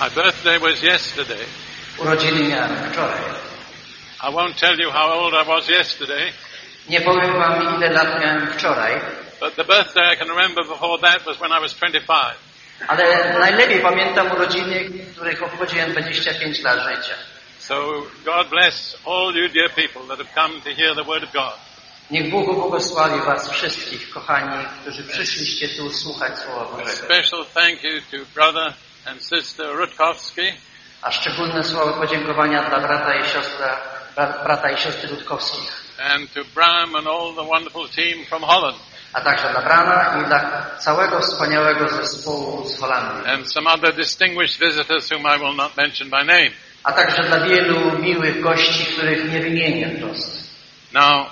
My birthday was yesterday. Urodziny miałem wczoraj. I won't tell you how old I was yesterday, Nie powiem wam, ile lat miałem wczoraj, but the birthday I can remember before that was when I was 25. ale najlepiej pamiętam urodziny, których obchodziłem 25 lat życia. So God bless all you dear people that have come to hear the word of God. Niech Bóg błogosławi was wszystkich, kochani, którzy przyszliście tu słuchać Słowa A Bożego. special thank you to brother and sister Rutkowski A szczególne słowa podziękowania dla brata i siostra, bra- brata i siostry Rutkowskich, and to Bram and all the wonderful team from Holland a także dla Brana i dla całego wspaniałego zespołu z Holandii, and some other distinguished visitors whom I will not mention by name. a także dla wielu miłych gości, których nie wymienię wprost. Now,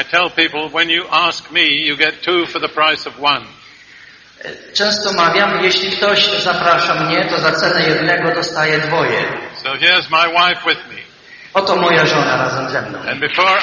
I tell people when you ask me, you get two for the price of one. Często mawiam, jeśli ktoś zaprasza mnie, to za cenę jednego dostaje dwoje. So here's my wife with me. Oto moja żona razem ze mną. And before,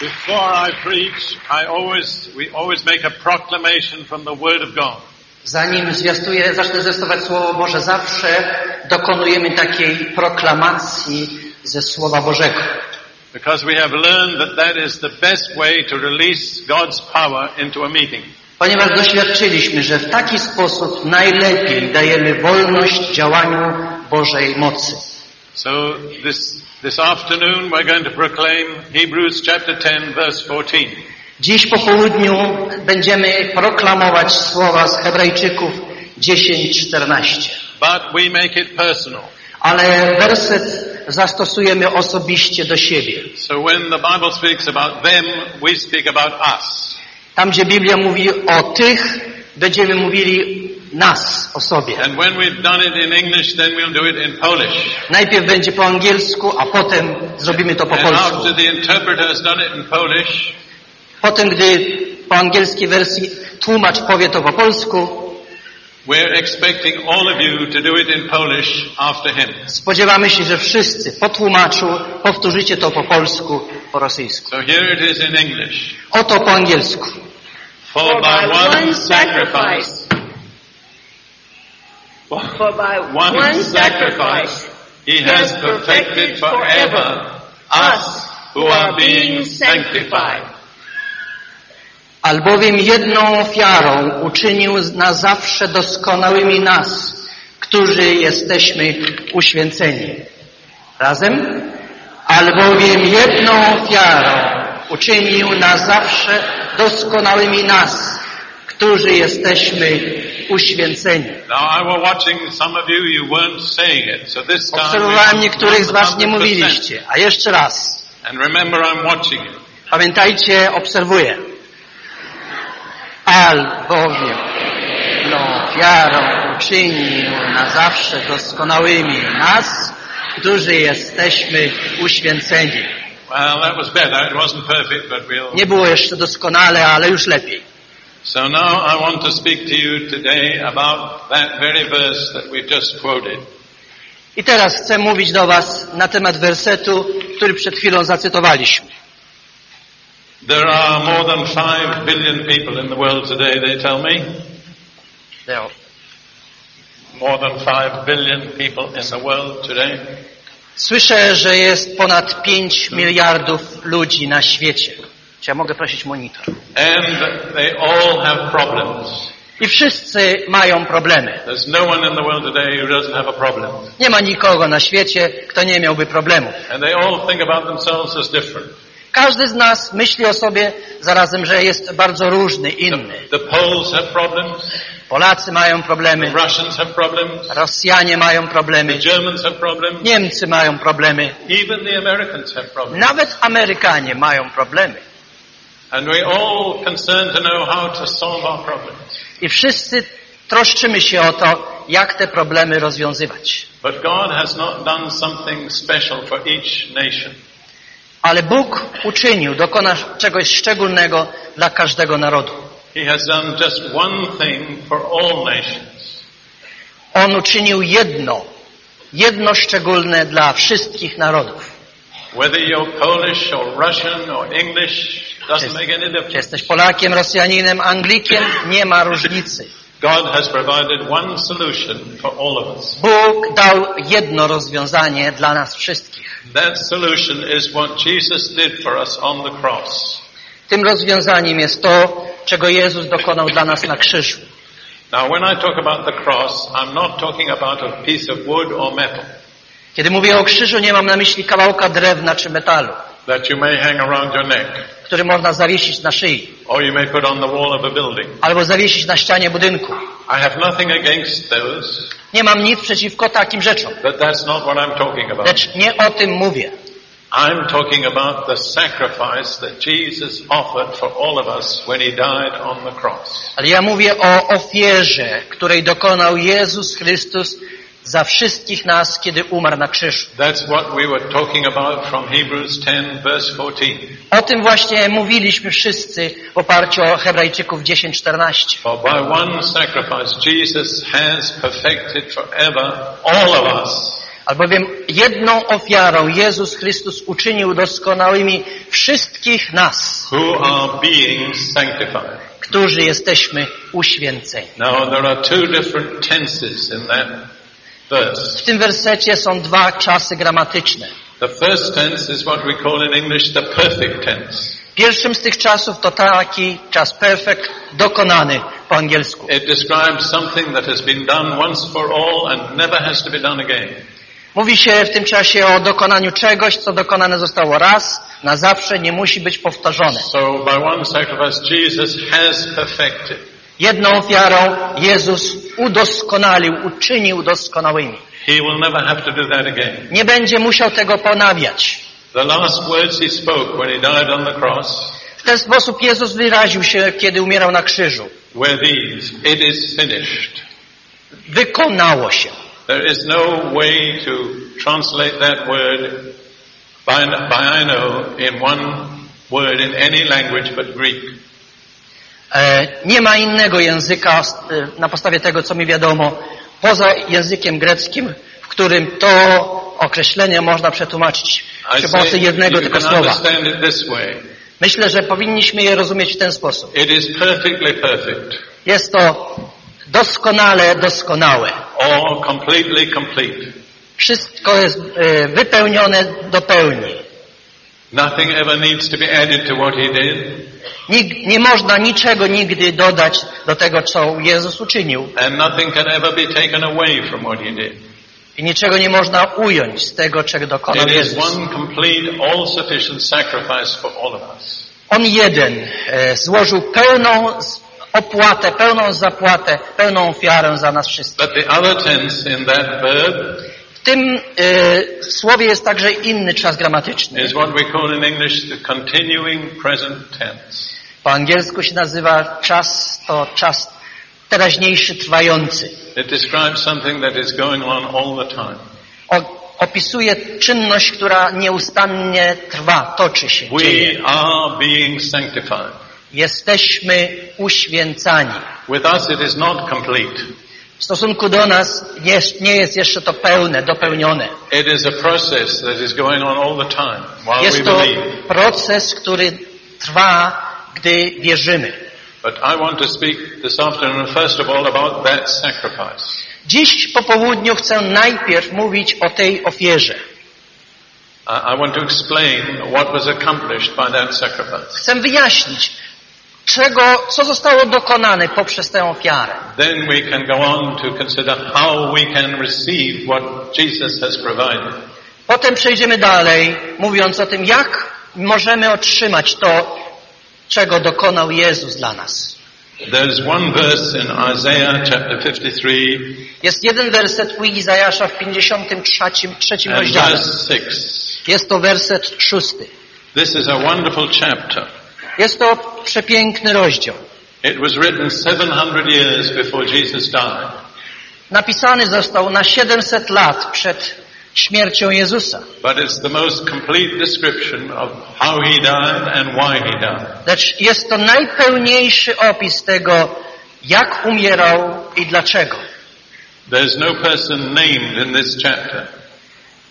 before I preach, I always, we always make a proclamation from the Word of God. Zanim zwiastuję, zacznę zwiastować Słowo Boże, zawsze dokonujemy takiej proklamacji ze Słowa Bożego. Because we have learned that that is the best way to release God's power into a meeting. Ponieważ doświadczyliśmy, że w taki sposób najlepiej dajemy wolność działaniu Bożej mocy. So this, this afternoon we're going to proclaim Hebrews chapter 10 verse 14. Dziś po południu będziemy proklamować słowa z Hebrajczyków 10:14. But we make it personal. Ale werset zastosujemy osobiście do siebie. So when the Bible speaks about them, we speak about us. Tam, gdzie Biblia mówi o tych, będziemy mówili nas, o sobie. And when we've done it in English, then we'll do it in Polish. Najpierw będzie po angielsku, a potem zrobimy to po And polsku. Polish, Potem, gdy po angielskiej wersji tłumacz powie to po polsku, we're expecting all of you to do it in Polish after him. spodziewamy się, że wszyscy po tłumaczu powtórzycie to po polsku, po rosyjsku. So here it is in English. Oto po angielsku. For by one sacrifice, For by one, sacrifice, he has perfected forever us who are being sanctified. Albowiem jedną ofiarą uczynił na zawsze doskonałymi nas, którzy jesteśmy uświęceni. Razem? Albowiem jedną ofiarą uczynił na zawsze doskonałymi nas, którzy jesteśmy uświęceni. Obserwowałem niektórych z was nie 100%. mówiliście, a jeszcze raz. Pamiętajcie, obserwuję. Albowiem no, ofiarą uczynił na zawsze doskonałymi nas, którzy jesteśmy uświęceni. Well, that was better. It wasn't perfect, but we'll. Nie było jeszcze doskonale, ale już lepiej. So now I want to speak to you today about that very verse that we've just quoted. I teraz chcę mówić do Was na temat wersetu, który przed chwilą zacytowaliśmy. There are more than five billion people in the world today, they tell me. More than five billion people in the world today. Słyszę, że jest ponad 5 miliardów ludzi na świecie. Czy ja mogę prosić monitor? And they all have problems. I wszyscy mają problemy. No one in the world today who doesn't have a problem. Nie ma nikogo na świecie, kto nie miałby problemów. Każdy z nas myśli o sobie zarazem, że jest bardzo różny, inny. The Poles have problems. Polacy mają The problemy, Russians have problems. Rosjanie mają The problemy. Niemcy mają problemy, the nawet Amerykanie mają problemy. I wszyscy troszczymy się o to, jak te problemy rozwiązywać. But God has not done something special for each nation. Ale Bóg uczynił, dokona czegoś szczególnego dla każdego narodu. On uczynił jedno, jedno szczególne dla wszystkich narodów. Whether you're Polish or Russian or English doesn't make any Czy jesteś Polakiem, Rosjaninem, Anglikiem, nie ma różnicy. God has provided one solution for all of us. Bóg dał jedno rozwiązanie dla nas wszystkich. That solution is what Jesus did for us on the cross. Tym rozwiązaniem jest to, czego Jezus dokonał dla nas na krzyżu. Now when I talk about the cross, I'm not talking about a piece of wood or metal Kiedy mówię o krzyżu, nie mam na myśli kawałka drewna czy metalu, that you may hang around your neck który można zawiesić na szyi, or you may put on the wall of a building. albo zawiesić na ścianie budynku. I have nothing against those, Nie mam nic przeciwko takim rzeczom, but that's not what I'm talking about. lecz nie o tym mówię. I'm talking about the sacrifice that Jesus offered for all of us when he died on the cross. Ale ja mówię o ofierze, której dokonał Jezus Chrystus za wszystkich nas, kiedy umarł na krzyżu. That's what we were talking about from Hebrews 10 verse 14. O tym właśnie mówiliśmy wszyscy w oparciu o Hebrajczyków 10:14. For by one sacrifice Jesus has perfected forever all of us Albowiem jedną ofiarą Jezus Chrystus uczynił doskonałymi wszystkich nas, who are being sanctified. którzy jesteśmy uświęceni. Now there are two different tenses in that verse. W tym wersecie są dwa czasy gramatyczne. The first tense is what we call in English the perfect tense. Pierwszym z tych czasów to taki czas perfect, dokonany po angielsku. It describes something that has been done once for all and never has to be done again. Mówi się w tym czasie o dokonaniu czegoś, co dokonane zostało raz, na zawsze, nie musi być powtarzane. So by one sacrifice Jesus has perfected. Jedną ofiarą Jezus udoskonalił, uczynił doskonałymi. He will never have to do that again. Nie będzie musiał tego ponawiać. The last words he spoke when he died on the cross W ten sposób Jezus wyraził się, kiedy umierał na krzyżu. were these. It is finished. Wykonało się. There is no way to translate that word by, by I know in one word in any language but Greek. E, nie ma innego języka e, na podstawie tego, co mi wiadomo, poza językiem greckim, w którym to określenie można przetłumaczyć przy pomocy jednego tylko słowa. Myślę, że powinniśmy je rozumieć w ten sposób. Jest to doskonale doskonałe. Wszystko jest e, wypełnione do pełni. Nothing ever needs to be added to what he did. Nig- nie można niczego nigdy dodać do tego, co Jezus uczynił. And nothing can ever be taken away from what he did. I niczego nie można ująć z tego, czego dokonał It is Jezus. one complete, all-sufficient sacrifice for all of us. On jeden e, złożył pełną opłatę, pełną zapłatę, pełną ofiarę za nas wszystkich. But the other tense in that verb W tym e, słowie jest także inny czas gramatyczny. is what we call in English the continuing present tense. Po angielsku się nazywa czas, to czas teraźniejszy, trwający. It describes something that is going on all the time. O, opisuje czynność, która nieustannie trwa, toczy się, dzieje. We are being sanctified. Jesteśmy uświęcani. With us it is not complete. W stosunku do nas nie, nie jest jeszcze to pełne, dopełnione. Jest to proces, który trwa, gdy wierzymy. Dziś po południu chcę najpierw mówić o tej ofierze. Chcę wyjaśnić, czego, co zostało dokonane poprzez tę ofiarę. Then we can go on to consider how we can receive what Jesus has provided. Potem przejdziemy dalej, mówiąc o tym, jak możemy otrzymać to, czego dokonał Jezus dla nas. There's one verse in Isaiah chapter 53 Jest jeden werset u Izajasza w 53 trzecim rozdziale. verse 6. Jest to werset szósty. This is a wonderful chapter. Jest to przepiękny rozdział. It was written 700 years before Jesus died. Napisany został na 700 lat przed śmiercią Jezusa. But it's the most complete description of how he died and why he died. Lecz jest to najpełniejszy opis tego, jak umierał i dlaczego. There's no person named in this chapter.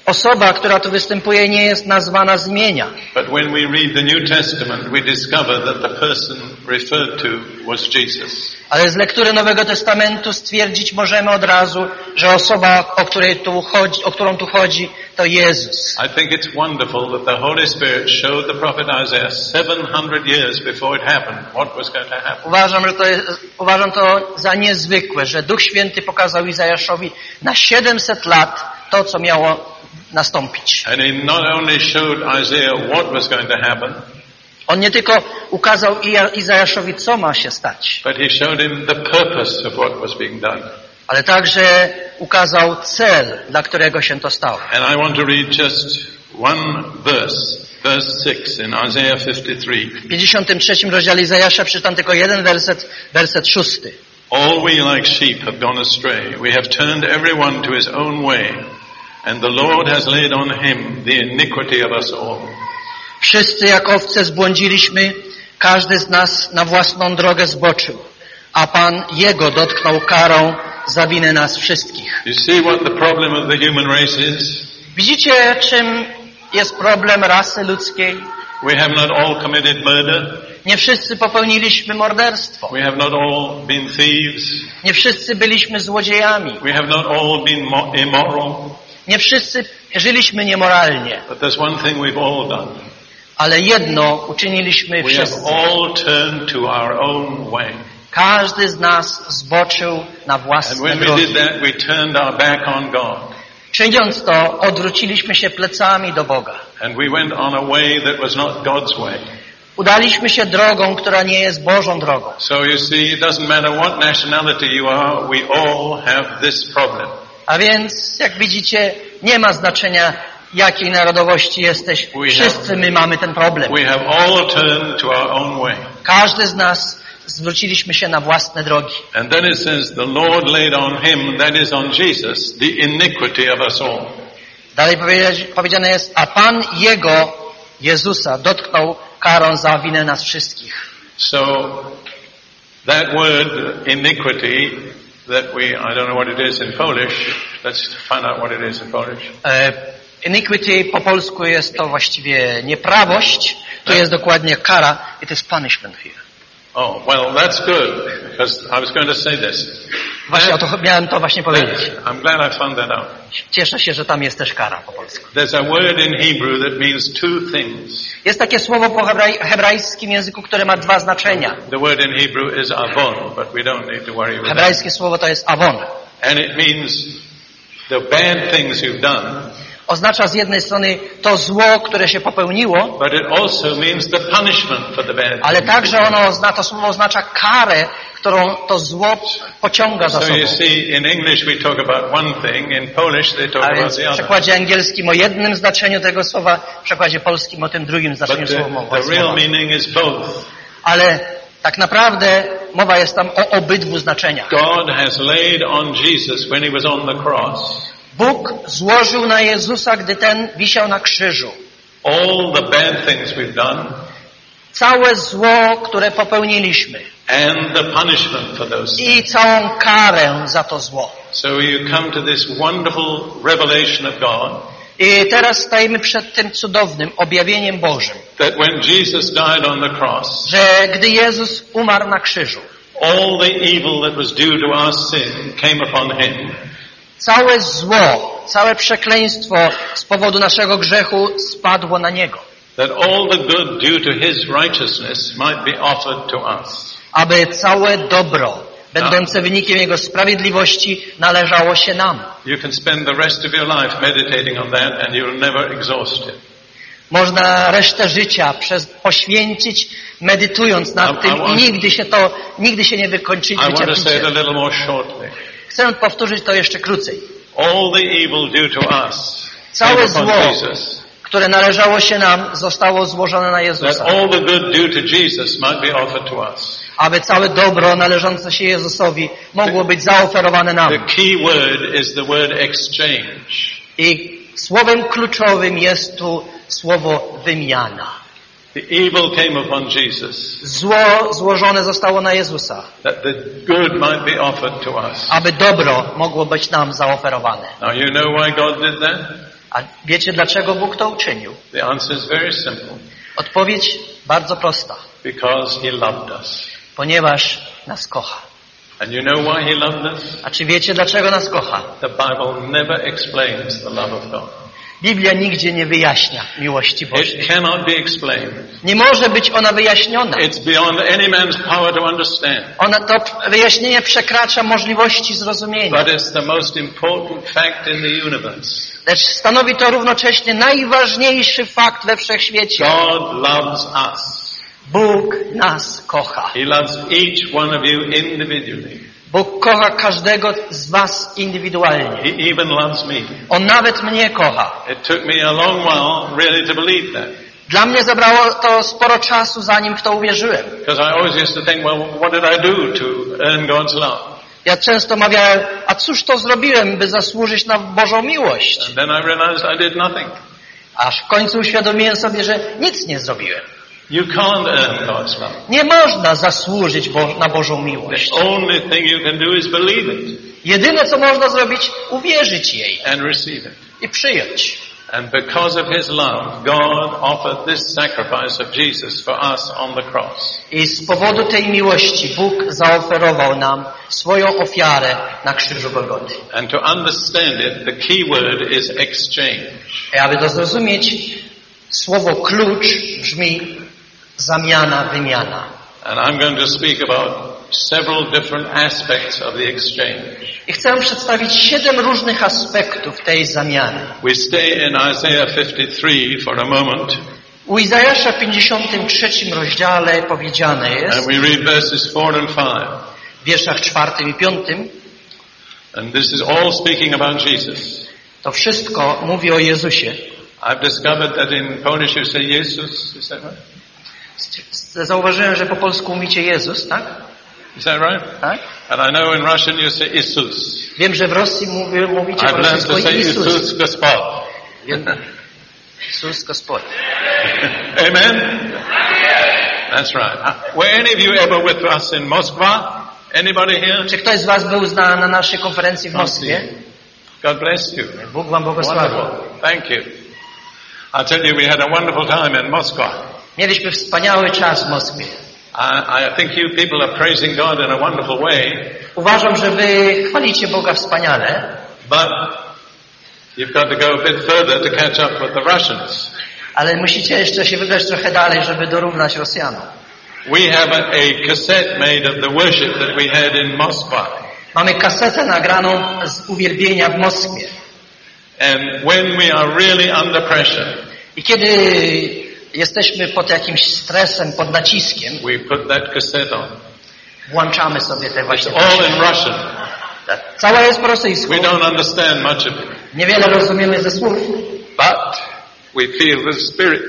Osoba, która tu występuje, nie jest nazwana z imienia. But when we read the New Testament, we discover that the person referred to was Jesus. Ale z lektury Nowego Testamentu stwierdzić możemy od razu, że osoba, o, której tu chodzi, o którą tu chodzi, to Jezus. I think it's wonderful that the Holy Spirit showed the prophet Isaiah 700 years before it happened what was going to happen. Uważam, że to jest, uważam to za niezwykłe, że Duch Święty pokazał Izajaszowi na 700 lat to, co miało nastąpić. On nie tylko ukazał Izajaszowi, co ma się stać, ale także ukazał cel, dla którego się to stało. And I want to read just one verse, verse 6 in Isaiah 53. W 53 rozdziale Izajasza przeczytam tylko jeden werset, werset szósty. All we like sheep have gone astray. We have turned everyone to his own way. And the Lord has laid on him the iniquity of us all. Wszyscy jak owce zbłądziliśmy, każdy z nas na własną drogę zboczył, a Pan Jego dotknął karą za winę nas wszystkich. You see what the problem of the human race is? Widzicie, czym jest problem rasy ludzkiej? We have not all committed murder. Nie wszyscy popełniliśmy morderstwo. We have not all been thieves. Nie wszyscy byliśmy złodziejami. We have not all been mo- immoral. Nie wszyscy żyliśmy niemoralnie. Ale jedno uczyniliśmy We wszyscy. Każdy z nas zboczył na własne drogi. Czyniąc to, odwróciliśmy się plecami do Boga. Udaliśmy się drogą, która nie jest Bożą drogą. So you see, it doesn't matter what nationality you are, we all have this problem. A więc, jak widzicie, nie ma znaczenia, jakiej narodowości jesteś. Wszyscy my mamy ten problem. Każdy z nas zwróciliśmy się na własne drogi. And then it says, the Lord laid on him, that is on Jesus, the iniquity of us all. Dalej powiedzia- powiedziane jest, a Pan Jego, Jezusa, dotknął karą za winę nas wszystkich. So that word iniquity that we, I don't know what it is in Polish. Let's find out what it is in Polish. E, iniquity po polsku jest to właściwie nieprawość. Tu jest dokładnie kara. It is punishment here. Oh, well, that's good, because I was going to say this. Właśnie o to, miałem to właśnie powiedzieć. I'm glad I found that out. Cieszę się, że tam jest też kara po polsku. There's a word in Hebrew that means two things. Jest takie słowo po hebraj, hebrajskim języku, które ma dwa znaczenia. The word in Hebrew is avon, but we don't need to worry that. Hebrajskie słowo to jest avon. And it means the bad things you've done, Oznacza z jednej strony to zło, które się popełniło, ale także ono ozna, to słowo oznacza karę, którą to zło pociąga za So sobą. A więc w przekładzie angielskim o jednym znaczeniu tego słowa, w przekładzie polskim o tym drugim znaczeniu słowa. both. Ale tak naprawdę mowa jest tam o obydwu znaczeniach. God has laid on Jesus when he was on the cross Bóg złożył na Jezusa, gdy ten wisiał na krzyżu. all the bad things we've done Całe zło, które popełniliśmy and the punishment for those things. i całą karę za to zło. So you come to this wonderful revelation of God I teraz stajemy przed tym cudownym objawieniem Bożym, that when Jesus died on the cross, że gdy Jezus umarł na krzyżu, all the evil that was due to our sin came upon him. Całe zło, całe przekleństwo z powodu naszego grzechu spadło na Niego, That all the good due to his righteousness might be offered to us. aby całe dobro, będące wynikiem Jego sprawiedliwości, należało się nam. You can spend the rest of your life meditating on that and you'll never exhaust it. Można resztę życia przez, poświęcić, medytując nad tym i nigdy się to, nigdy się nie wykończy I want to say it a wycierpicie. little more shortly. Chcę powtórzyć to jeszcze krócej. All the evil due to us Całe zło. Jesus. które należało się nam, zostało złożone na That Jezusa. all the good due to Jesus might be offered to us. Aby całe dobro należące się Jezusowi mogło być zaoferowane The nam. key word is the word exchange. I słowem kluczowym jest tu słowo wymiana. The evil came upon Jesus, Zło złożone zostało na Jezusa, that the good might be offered to us. aby dobro mogło być nam zaoferowane. Now you know why God did that? A wiecie dlaczego Bóg to uczynił? The answer is very simple. Odpowiedź bardzo prosta. Because He loved us. Ponieważ nas kocha. And you know why He loved us? A czy wiecie dlaczego nas kocha? The Bible never explains the love of God. Biblia nigdzie nie wyjaśnia miłości Bożej. It cannot be explained. Nie może być ona wyjaśniona. It's beyond any man's power to understand. Ona to wyjaśnienie przekracza możliwości zrozumienia. But it's the most important fact in the universe. Lecz stanowi to równocześnie najważniejszy fakt we wszechświecie. God loves us. Bóg nas kocha. He loves each one of you individually. Bóg kocha każdego z was indywidualnie. He even loves me. On nawet mnie kocha. It took me a long while really to believe that. Dla mnie zabrało to sporo czasu, zanim w to uwierzyłem. Because I always used to think, well, what did I do to earn God's love? Ja często mawiałem, a cóż to zrobiłem, by zasłużyć na Bożą miłość? And then I realized I did nothing. Aż w końcu uświadomiłem sobie, że nic nie zrobiłem. You can't earn God's love. Nie można zasłużyć Bo na Bożą miłość. The only thing you can do is believe it Jedyne, co można zrobić, uwierzyć jej and receive it. i przyjąć. And because of His love, God offered this sacrifice of Jesus for us on the cross. I z powodu tej miłości Bóg zaoferował nam swoją ofiarę na krzyżu Golgoty. And to understand it, the key word is exchange. I aby to zrozumieć, słowo klucz brzmi zamiana, wymiana. And I'm going to speak about several different aspects of the exchange. I chcę przedstawić siedem różnych aspektów tej zamiany. We stay in Isaiah 53 for a moment, U Izajasza w 53 rozdziale powiedziane and jest, we read verses 4 and 5. w wierszach czwartym i piątym, And this is all speaking about Jesus. to wszystko mówi o Jezusie. I've discovered that in Polish you say Jesus, is that right? Zauważyłem, że po polsku mówicie Jezus, tak? Is that right? tak? And I know in Russian you say Isus. Wiem, że w Rosji mówi, mówicie po I've learned rosyjsku Jezus. Isus Gospod. Jezus Gospod. Amen? That's right. Were any of you ever with us in Moskva? Anybody here? Czy ktoś z Was był na, na naszej konferencji w Moskwie? God bless you. Bóg Wam błogosławi. Wonderful. Thank you. I tell you, we had a wonderful time in Moscow. Mieliśmy wspaniały czas w Moskwie. I, I think you people are praising God in a wonderful way, Uważam, że Wy chwalicie Boga wspaniale, but you've got to go a bit further to catch up with the Russians. ale musicie jeszcze się wybrać trochę dalej, żeby dorównać Rosjanom. We have a, a cassette made of the worship that we had in Moscow. Mamy kasetę nagraną z uwielbienia w Moskwie. And when we are really under pressure, I kiedy jesteśmy pod jakimś stresem, pod naciskiem, we put that cassette on. włączamy sobie te It's właśnie all in Russian. Cała jest po rosyjsku. We don't understand much of it, Niewiele rozumiemy ze słów, but we feel the Spirit.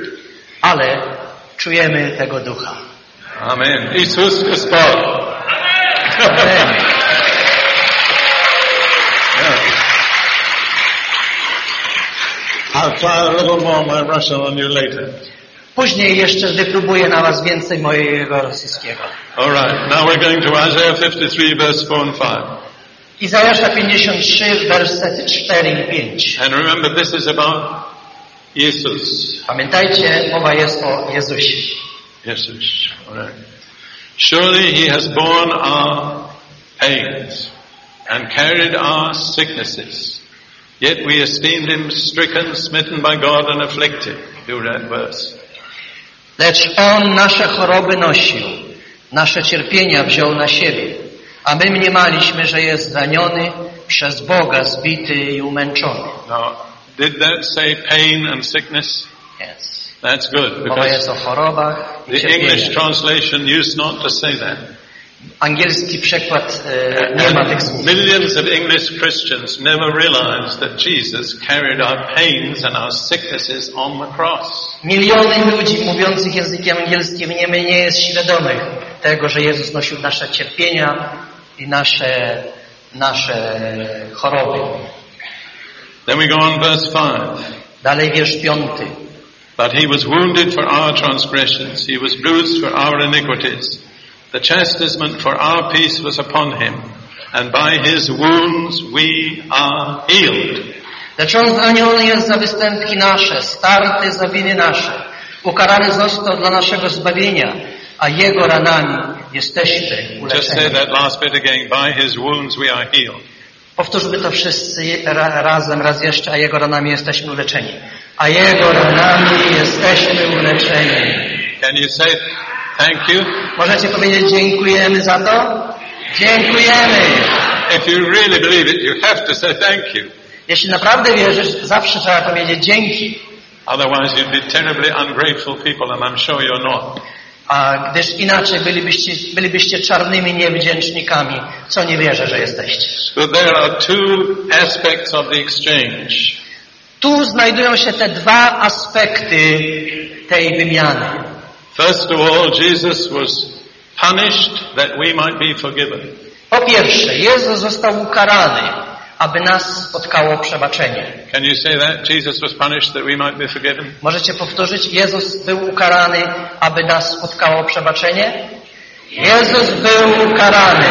ale czujemy tego ducha. Amen. Isus Gospod. Amen. I'll try a little more my Russian on you later. Później jeszcze wypróbuję na was więcej mojego rosyjskiego. All right. Now we're going to Isaiah 53, verse 4 and 5. Izajasza 53, wersety 4 i 5. And remember, this is about Jesus. Pamiętajcie, mowa jest o Jezusie. Jesus. All right. Surely he has borne our pains and carried our sicknesses. Yet we esteemed him stricken, smitten by God, and afflicted. Do that verse. Lecz On nasze choroby nosił, nasze cierpienia wziął na siebie, a my mniemaliśmy, że jest zraniony, przez Boga zbity i umęczony. Now, did that say pain and sickness? Yes. That's good Mowa because jest o chorobach i the English translation used not to say that. Angielski przekład nie ma tych słów. Millions of English Christians never realized that Jesus carried our pains and our sicknesses on the cross. Miliony ludzi mówiących językiem angielskim nie, nie jest świadomych tego, że Jezus nosił nasze cierpienia i nasze, nasze choroby. Then we go on verse 5. Dalej wiersz piąty. But he was wounded for our transgressions, he was bruised for our iniquities. The chastisement for our peace was upon him, and by his wounds we are healed. Lecz On zraniony jest za występki nasze, starty za winy nasze. Ukarany został dla naszego zbawienia, a Jego ranami jesteśmy Just say uleczeni. that last bit again. By his wounds we are healed. Powtórzmy to wszyscy ra razem, raz jeszcze, a Jego ranami jesteśmy uleczeni. A Jego ranami jesteśmy uleczeni. Can you say thank you? Możecie powiedzieć dziękujemy za to? Dziękujemy! If you really believe it, you have to say thank you. Jeśli naprawdę wierzysz, zawsze trzeba powiedzieć dzięki. Otherwise you'd be terribly ungrateful people and I'm sure you're not. A gdyż inaczej bylibyście, bylibyście czarnymi niewdzięcznikami, co nie wierzę, że jesteście. So there are two aspects of the exchange. Tu znajdują się te dwa aspekty tej wymiany. First of all, Jesus was punished that we might be forgiven. Po pierwsze, Jezus został ukarany, aby nas spotkało przebaczenie. Can you say that? Jesus was punished that we might be forgiven? Możecie powtórzyć? Jezus był ukarany, aby nas spotkało przebaczenie? Jezus był ukarany,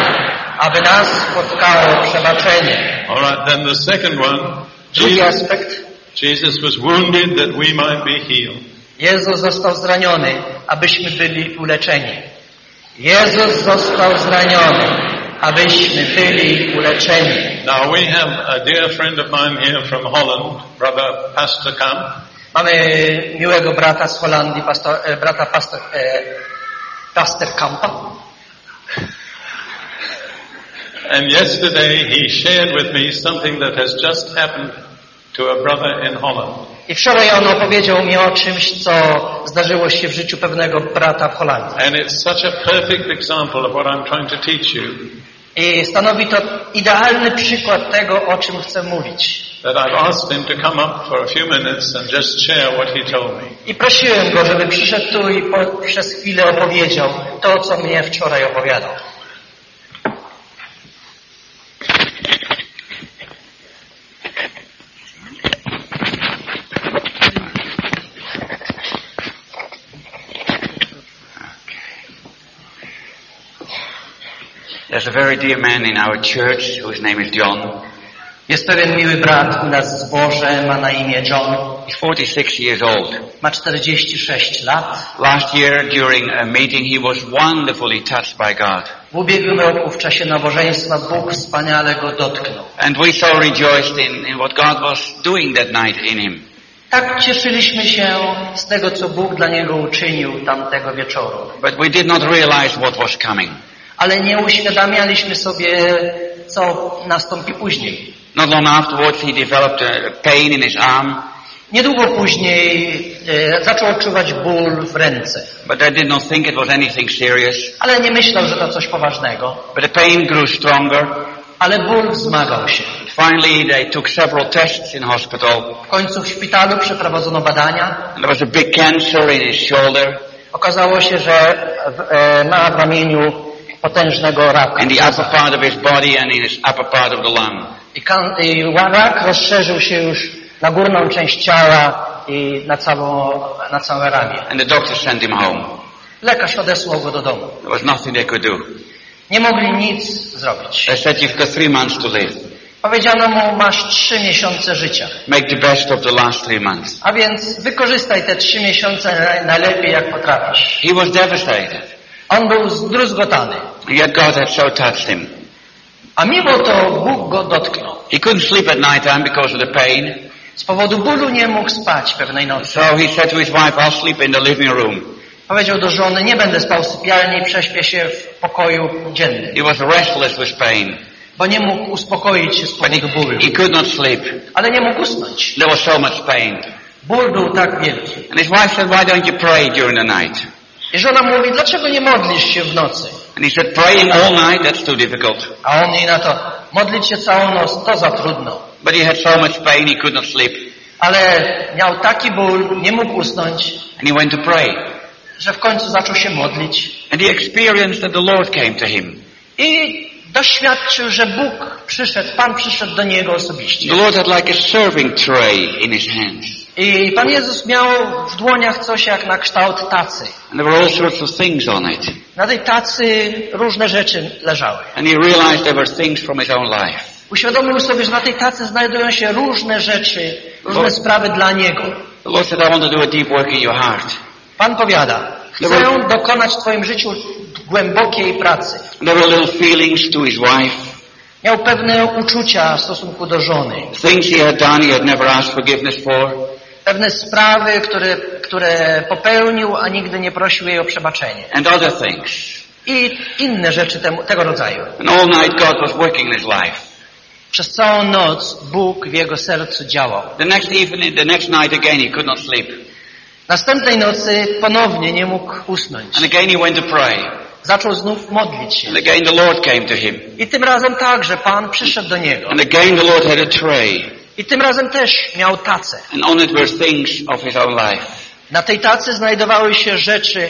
aby nas spotkało przebaczenie. Alright, then the second one, Drugi aspekt. Jesus was wounded that we might be healed. Jezus został zraniony, abyśmy byli uleczeni. Jezus został zraniony, abyśmy byli uleczeni. Now we have a dear friend of mine here from Holland, brother Pastor Kamp, Mamy miłego brata z Holandii, pastor, e, brata pastor, e, pastor Kampa. and yesterday he shared with me something that has just happened to a brother in Holland. I wczoraj on opowiedział mi o czymś, co zdarzyło się w życiu pewnego brata w Holandii. And it's such a perfect example of what I'm trying to teach you I stanowi to idealny przykład tego, o czym chcę mówić. I prosiłem go, żeby przyszedł tu i po, przez chwilę opowiedział to, co mnie wczoraj opowiadał. There's a very dear man in our church whose name is John. Jest pewien miły brat u nas w zborze, ma na imię John, He's 46 years old. ma 46 lat. Last year during a meeting he was wonderfully touched by God. W ubiegłym roku w czasie nabożeństwa Bóg wspaniale go dotknął. And we so rejoiced in, in what God was doing that night in him. Tak cieszyliśmy się z tego, co Bóg dla niego uczynił tamtego wieczoru. But we did not realize what was coming. Ale nie uświadamialiśmy sobie, co nastąpi później. Not long afterwards he developed a pain in his arm, Niedługo później e, zaczął odczuwać ból w ręce. but I did not think it was anything serious. Ale nie myślał, że to coś poważnego. But the pain grew stronger. Ale ból wzmagał się. Finally they took several tests in hospital. W końcu w szpitalu przeprowadzono badania. There was a big cancer in his shoulder. Okazało się, że w, e, ma w ramieniu potężnego raka. in the upper part of his body and in his upper part of the lung. I, kan, I rak rozszerzył się już na górną część ciała i na, całą, na całe ramię. And the doctor sent him home. Lekarz odesłał go do domu. There was nothing they could do. Nie mogli nic zrobić. They said you've got three months to live. Powiedziano mu, masz trzy miesiące życia. Make the best of the last three months. A więc wykorzystaj te trzy miesiące na- najlepiej jak potrafisz. He was devastated. On był zdruzgotany. Yet God had so touched him. A mimo to Bóg go dotknął. He couldn't sleep at night time because of the pain. Z powodu bólu nie mógł spać pewnej nocy. So he said to his wife, I'll sleep in the living room. Powiedział do żony, nie będę spał w sypialni, prześpię się w pokoju dziennym. He was restless with pain. Bo nie mógł uspokoić się z powodu bólu. he could not sleep. Ale nie mógł usnąć. There was so much pain. Ból był tak wielki. And his wife said, why don't you pray during the night? I żona mówi, dlaczego nie modlisz się w nocy? And he said, praying all night, that's too difficult. A on jej na to, modlić się całą noc, to za trudno. But he had so much pain, he could not sleep. Ale miał taki ból, nie mógł usnąć, And he went to pray. że w końcu zaczął się modlić. And he experienced that the Lord came to him. I doświadczył, że Bóg przyszedł, Pan przyszedł do niego osobiście. The Lord had like a serving tray in his hands. I Pan Jezus miał w dłoniach coś jak na kształt tacy. And there were all sorts of things on it. Na tej tacy różne rzeczy leżały. And he realized they were things from his own life. Uświadomił sobie, że na tej tacy znajdują się różne rzeczy, różne sprawy dla Niego. The Lord said, I want to do a deep work in your heart. Pan powiada, chcę dokonać w Twoim życiu głębokiej pracy. There were little feelings to his wife, Miał pewne uczucia w stosunku do żony. things he had done he had never asked forgiveness for. Pewne sprawy, które, które popełnił, a nigdy nie prosił jej o przebaczenie. and other things. I inne rzeczy temu, tego rodzaju. And all night God was working in his life. Przez całą noc Bóg w jego sercu działał. The next evening, the next night again he could not sleep. Następnej nocy ponownie nie mógł usnąć. And again he went to pray. Zaczął znów modlić się. And again the Lord came to him. I tym razem także Pan przyszedł do niego. And again the Lord had a tray. I tym razem też miał tacę. And on it were things of his own life. Na tej tacy znajdowały się rzeczy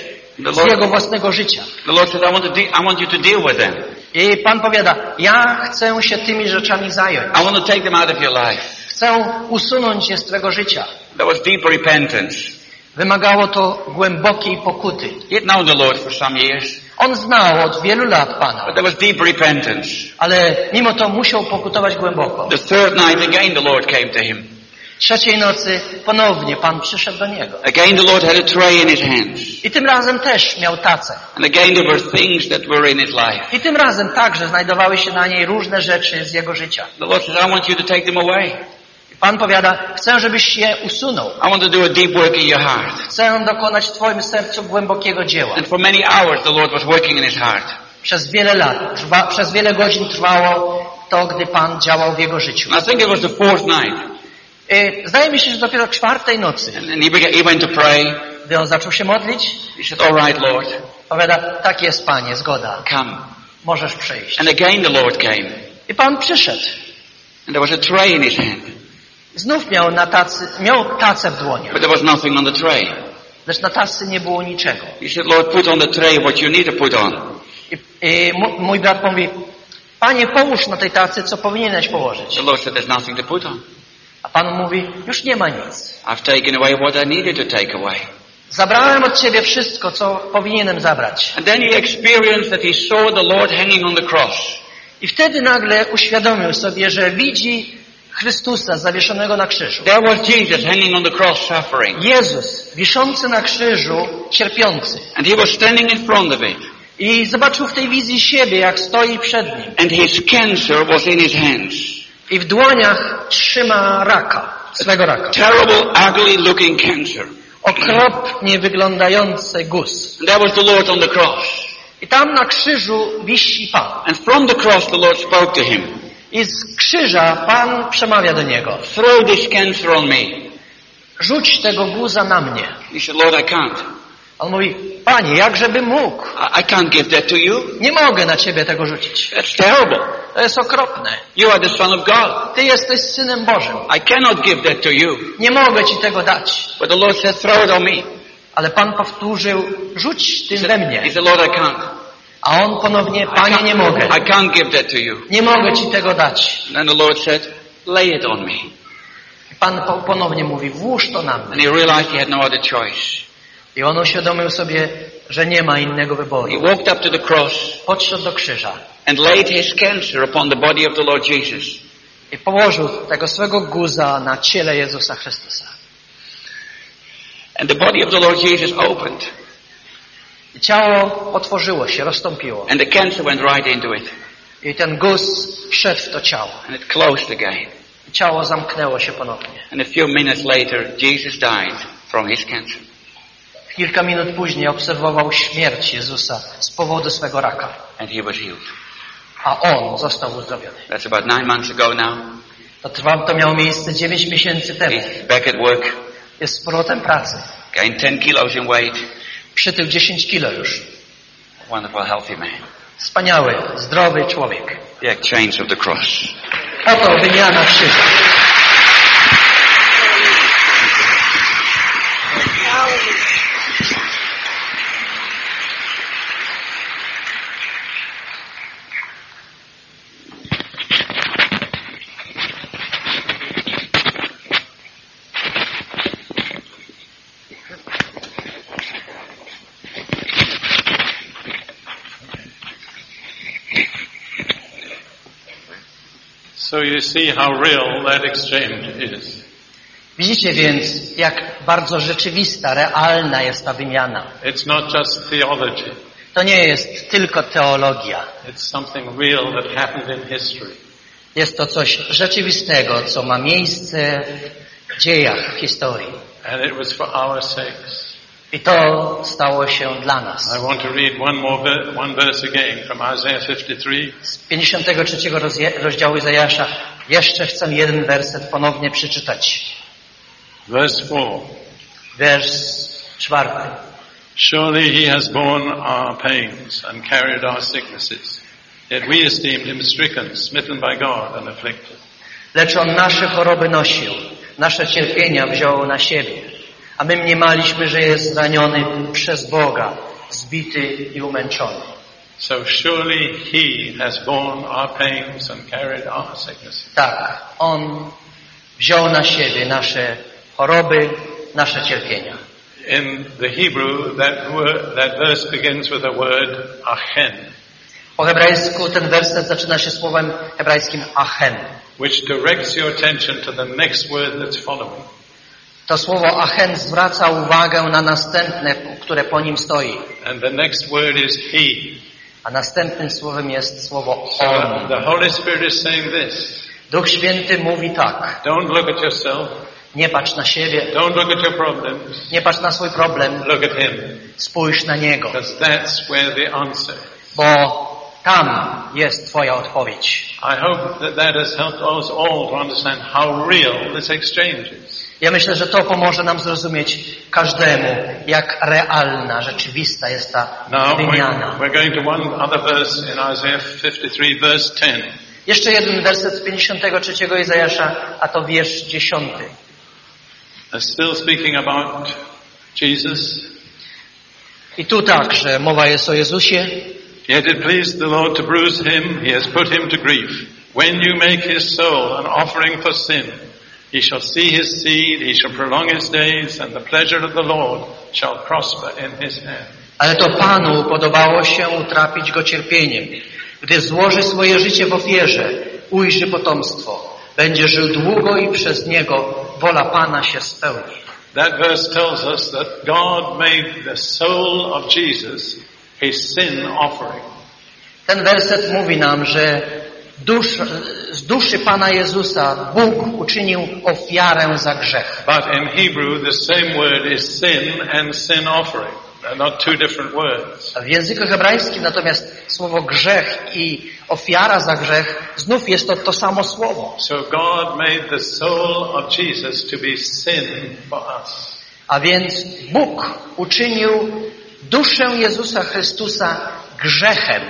z jego własnego życia. The Lord said, I want, to de- I want you to deal with them. I Pan powiada, ja chcę się tymi rzeczami zająć. I want to take them out of your life. Chcę usunąć je z Twego życia. There was deep repentance. Wymagało to głębokiej pokuty. Had known the Lord for some years, On znał od wielu lat Pana, but there was deep repentance. ale mimo to musiał pokutować głęboko. The third night again the Lord came to him. Trzeciej nocy ponownie Pan przyszedł do niego. Again the Lord had a tray in his hands. I tym razem też miał tacę. And again there were things that were in his life. I tym razem także znajdowały się na niej różne rzeczy z jego życia. The Lord says, I want you to take them away. Pan powiada, chcę, żebyś je usunął. I want to do a deep work in your heart. Chcę dokonać w Twoim sercu głębokiego dzieła. And for many hours the Lord was working in his heart. Przez wiele lat, trwa, przez wiele godzin trwało to, gdy Pan działał w jego życiu. I think it was the fourth night. Y, Zdaje mi się, że dopiero czwartej nocy, and he, began, he went to pray. gdy on zaczął się modlić, He said, all right, Lord, powiada, tak jest Panie, zgoda, come. możesz przyjść. And again the Lord came. I Pan przyszedł. And there was a tray in his hand. Znów miał, na tacy, miał tacę w dłoniach, But there was nothing on the tray. lecz na tacy nie było niczego. He said, Lord, put on the tray what you need to put on. I, i mój brat mówi, Panie, połóż na tej tacy, co powinieneś położyć. The Lord said, there's nothing to put on. A Pan mówi, już nie ma nic. I've taken away what I needed to take away. Zabrałem od Ciebie wszystko, co powinienem zabrać. And then he experienced that he saw the Lord hanging on the cross. I wtedy nagle uświadomił sobie, że widzi Chrystusa zawieszonego na krzyżu. There was Jesus hanging on the cross suffering. Jezus, wiszący na krzyżu, cierpiący. And he was standing in front of it. I zobaczył w tej wizji siebie, jak stoi przed nim. And his cancer was in his hands. I w dłoniach trzyma raka, swego raka. Terrible, ugly looking cancer. Okropnie wyglądający guz. And there was the Lord on the cross. I tam na krzyżu wisi Pan. And from the cross the Lord spoke to him. I z krzyża Pan przemawia do niego. Throw this cancer on me. Rzuć tego guza na mnie. He said, Lord, I can't. On mówi, Panie, jakżeby mógł? I, can't give that to you. Nie mogę na Ciebie tego rzucić. That's terrible. To jest okropne. You are the Son of God. Ty jesteś Synem Bożym. I cannot give that to you. Nie mogę Ci tego dać. But the Lord said, throw it on me. Ale Pan powtórzył, rzuć tym we mnie. He said, Lord, I can't. A on ponownie, I Panie, nie mogę. I can't give that to you. Nie mogę Ci tego dać. And the Lord said, lay it on me. I Pan po- ponownie mówi, włóż to na mnie. And he realized he had no other choice. I on uświadomił sobie, że nie ma innego He wyboru. walked up to the cross Podszedł do krzyża and laid his cancer upon the body of the Lord Jesus. i położył tego swego guza na ciele Jezusa Chrystusa. And the body of the Lord Jesus opened. I ciało otworzyło się, rozstąpiło. And the cancer went right into it. I ten guz wszedł w to ciało. And it closed again. I ciało zamknęło się ponownie. And a few minutes later, Jesus died from his cancer. Kilka minut później obserwował śmierć Jezusa z powodu swego raka. And he was healed. A on został uzdrowiony. That's about nine months ago now. To, trwa, to miało miejsce 9 miesięcy temu. He's back at work, Jest z powrotem pracy. gained 10 kilos in weight. Przytył 10 kilo już. Wonderful, healthy man. Wspaniały, zdrowy człowiek. The exchange of the cross. Oto wymiana krzyża. See how real that exchange is. Widzicie więc, jak bardzo rzeczywista, realna jest ta wymiana. It's not just theology. To nie jest tylko teologia. It's something real that happened in history. Jest to coś rzeczywistego, co ma miejsce w dziejach, w historii. And it was for our sakes. I to stało się dla nas. I want to read one more one verse again from Isaiah 53. Z 53 rozje- rozdziału Izajasza jeszcze chcę jeden werset ponownie przeczytać. Verse 4. Wers czwarty. Surely he has borne our pains and carried our sicknesses. Yet we esteemed him stricken, smitten by God and afflicted. Lecz on nasze choroby nosił, nasze cierpienia wziął na siebie. A my mniemaliśmy, że jest zraniony przez Boga, zbity i umęczony. So surely he has borne our pains and carried our sicknesses. Tak, on wziął na siebie nasze choroby, nasze cierpienia. In the Hebrew, that, word, that verse begins with a word, achen, Po hebrajsku ten werset zaczyna się słowem hebrajskim achen. which directs your attention to the next word that's following. To słowo achen zwraca uwagę na następne, które po nim stoi. And the next word is he. A następnym słowem jest słowo on. the Holy Spirit is saying this. Duch Święty mówi tak. Don't look at yourself. Nie patrz na siebie, Don't look at your problems. nie patrz na swój problem, Look at him. spójrz na Niego, Because that's where the answer bo tam jest Twoja odpowiedź. I hope that that has helped us all to understand how real this exchange is. Ja myślę, że to pomoże nam zrozumieć każdemu, jak realna, rzeczywista jest ta Now wymiana. we're, going to one other verse in Isaiah 53 verse 10. Jeszcze jeden werset z 53 Izajasza, a to wiersz 10. Uh, Still speaking about Jesus. I tu także mowa jest o Jezusie. Yet it pleased the Lord to bruise him, he has put him to grief. When you make his soul an offering for sin, he shall see his seed, he shall prolong his days, and the pleasure of the Lord shall prosper in his hand. Ale to Panu podobało się utrapić go cierpieniem. Gdy złoży swoje życie w ofierze, ujrzy potomstwo. Będzie żył długo i przez niego wola Pana się spełni. That verse tells us that God made the soul of Jesus his sin offering. Ten werset mówi nam, że dusz, z duszy Pana Jezusa Bóg uczynił ofiarę za grzech. But in Hebrew, the same word is sin and sin offering. They're not two different words. W języku hebrajskim natomiast słowo grzech i ofiara za grzech, znów jest to to samo słowo. So God made the soul of Jesus to be sin for us. A więc Bóg uczynił duszę Jezusa Chrystusa grzechem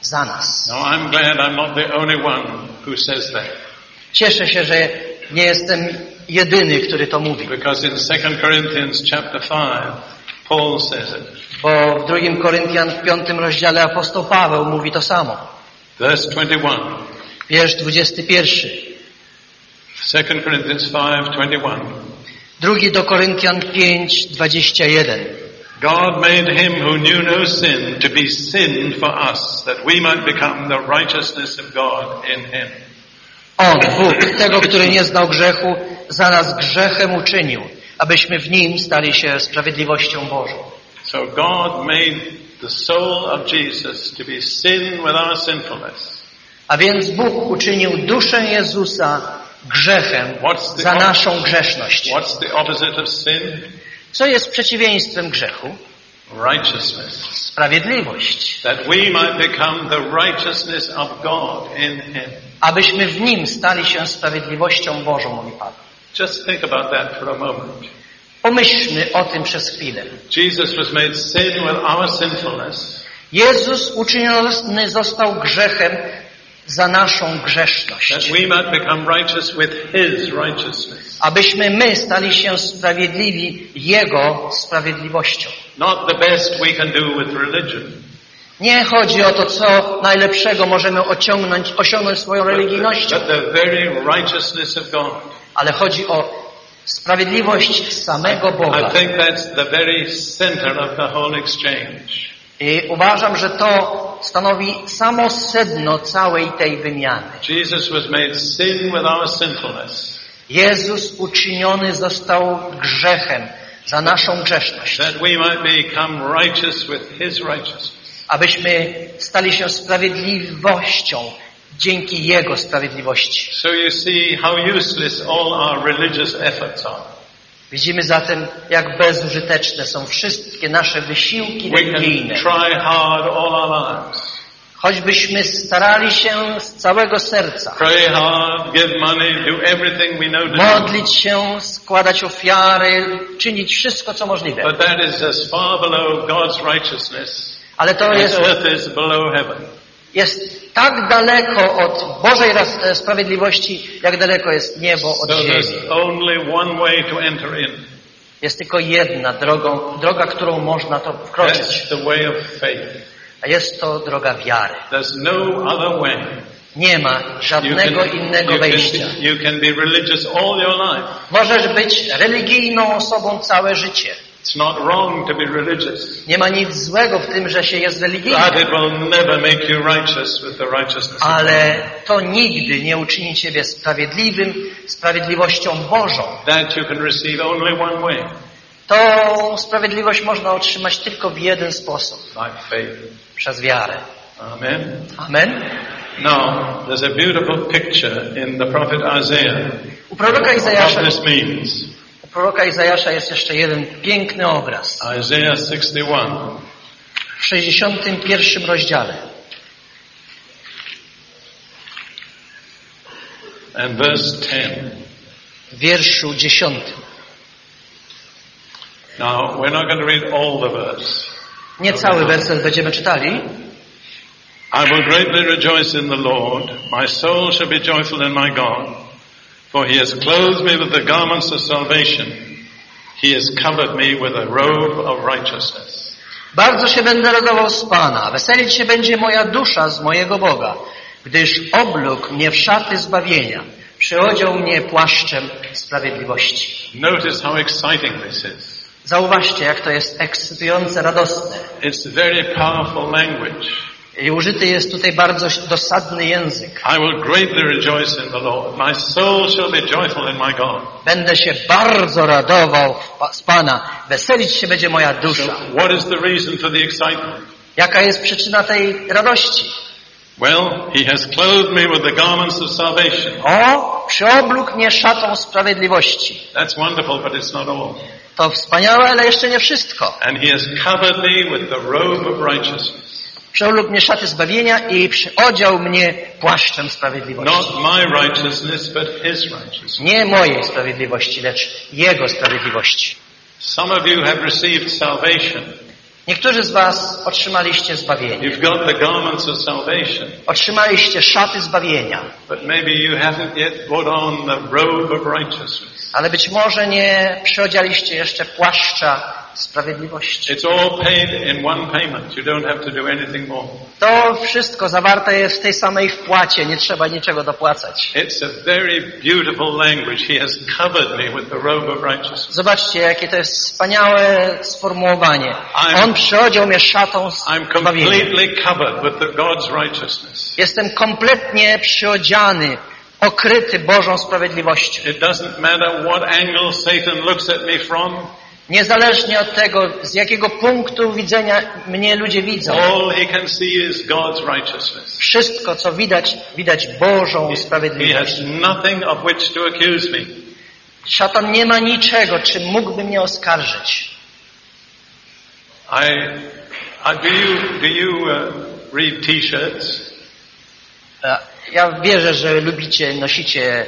za nas. Now I'm glad I'm not the only one who says that. Cieszę się, że nie jestem jedyny, który to mówi, Because in 2 Corinthians chapter 5, Paul says it. bo w drugim Koryntian w piątym rozdziale apostoł Paweł mówi to samo. Verse 21. Wiersz 21. 2 Corinthians 5, 21. Drugi do Koryntian 5, 21. God made him who knew no sin to be sin for us, that we might become the righteousness of God in him. On, Bóg, tego, który nie znał grzechu, za nas grzechem uczynił, abyśmy w nim stali się sprawiedliwością Bożą. So God made the soul of Jesus to be sin with our sinfulness. A więc Bóg uczynił duszę Jezusa grzechem za naszą grzeszność. What's the opposite of sin? Co jest przeciwieństwem grzechu? Righteousness. Sprawiedliwość. That we might become the righteousness of God in him. Abyśmy w nim stali się sprawiedliwością Bożą, mówi Pan. Just think about that for a moment. Pomyślmy o tym przez chwilę. Jesus was made sin with our sinfulness, Jezus uczyniony został grzechem za naszą grzeszność. Abyśmy my stali się sprawiedliwi Jego sprawiedliwością. Nie chodzi o to, co najlepszego możemy osiągnąć, osiągnąć swoją religijnością, ale chodzi o sprawiedliwość samego Boga. I think that's the very center of the whole exchange. I uważam, że to stanowi samo sedno całej tej wymiany. Jesus was made sin with our sinfulness, Jezus uczyniony został grzechem za naszą grzeszność, that we might become righteous with His righteousness. abyśmy stali się sprawiedliwością dzięki Jego sprawiedliwości. So you see how useless all our religious efforts are. Widzimy zatem, jak bezużyteczne są wszystkie nasze wysiłki religijne. Choćbyśmy starali się z całego serca Pray hard, give money, do everything we know modlić się, składać ofiary, czynić wszystko, co możliwe. But that is as far below God's righteousness Ale to as jest, jest tak daleko od Bożej e, sprawiedliwości, jak daleko jest niebo od ziemi. Jest tylko jedna drogą, droga, którą można to wkroczyć. A jest to droga wiary. No. Nie ma żadnego innego wejścia. Możesz być religijną osobą całe życie. It's not wrong to be religious. Nie ma nic złego w tym, że się jest religijnym. But it will never make you righteous with the righteousness of God. Ale to nigdy nie uczyni Ciebie sprawiedliwym, sprawiedliwością Bożą. That you can receive only one way, Tą sprawiedliwość można otrzymać tylko w jeden sposób. by faith. Przez wiarę. Amen. Amen. Now, there's a beautiful picture in the prophet Isaiah U proroka what Izajasza, this means. U proroka Izajasza jest jeszcze jeden piękny obraz. Isaiah 61 W 61 rozdziale. and verse 10. W wierszu 10. Now, we're not going to read all the verse. Nie cały werset będziemy czytali. I will greatly rejoice in the Lord. My soul shall be joyful in my God. For he has clothed me with the garments of salvation. He has covered me with a robe of righteousness. Bardzo się będę radował z Pana, weselić się będzie moja dusza z mojego Boga, gdyż oblógł mnie w szaty zbawienia, przyodział mnie płaszczem sprawiedliwości. Notice how exciting this is. Zauważcie, jak to jest ekscytujące, radosne. It's very powerful language. I użyty jest tutaj bardzo dosadny język. I will greatly rejoice in the Lord. My soul shall be joyful in my God. Będę się bardzo radował z Pana, weselić się będzie moja So dusza. what is the reason for the excitement? Jaka jest przyczyna tej radości? Well, he has clothed me with the garments of salvation. O, przyoblógł mnie szatą sprawiedliwości. That's wonderful, but it's not all. To wspaniałe, ale jeszcze nie wszystko. And he has covered me with the robe of righteousness. Przeoblógł mnie szaty zbawienia i przyodział mnie płaszczem sprawiedliwości. Nie mojej sprawiedliwości, lecz Jego sprawiedliwości. Some of you have received salvation. Niektórzy z Was otrzymaliście zbawienie. You've got the garments of salvation, Otrzymaliście szaty zbawienia, but maybe you haven't yet put on the robe of righteousness. ale być może nie przyodzialiście jeszcze płaszcza sprawiedliwości. It's all paid in one payment. You don't have to do anything more. To wszystko zawarte jest w tej samej wpłacie, nie trzeba niczego dopłacać. It's a very beautiful language. He has covered me with the robe of righteousness. Zobaczcie, jakie to jest wspaniałe sformułowanie. I'm- On przyodział mnie szatą I'm completely covered with the God's righteousness. Jestem kompletnie przyodziany, okryty Bożą sprawiedliwością. It doesn't matter what angle Satan looks at me from. Niezależnie od tego, z jakiego punktu widzenia mnie ludzie widzą. Wszystko, co widać, widać Bożą sprawiedliwość. Szatan nie ma niczego, czym mógłby mnie oskarżyć. I, I do you do you uh, read T-shirts? Ja wierzę, że lubicie, nosicie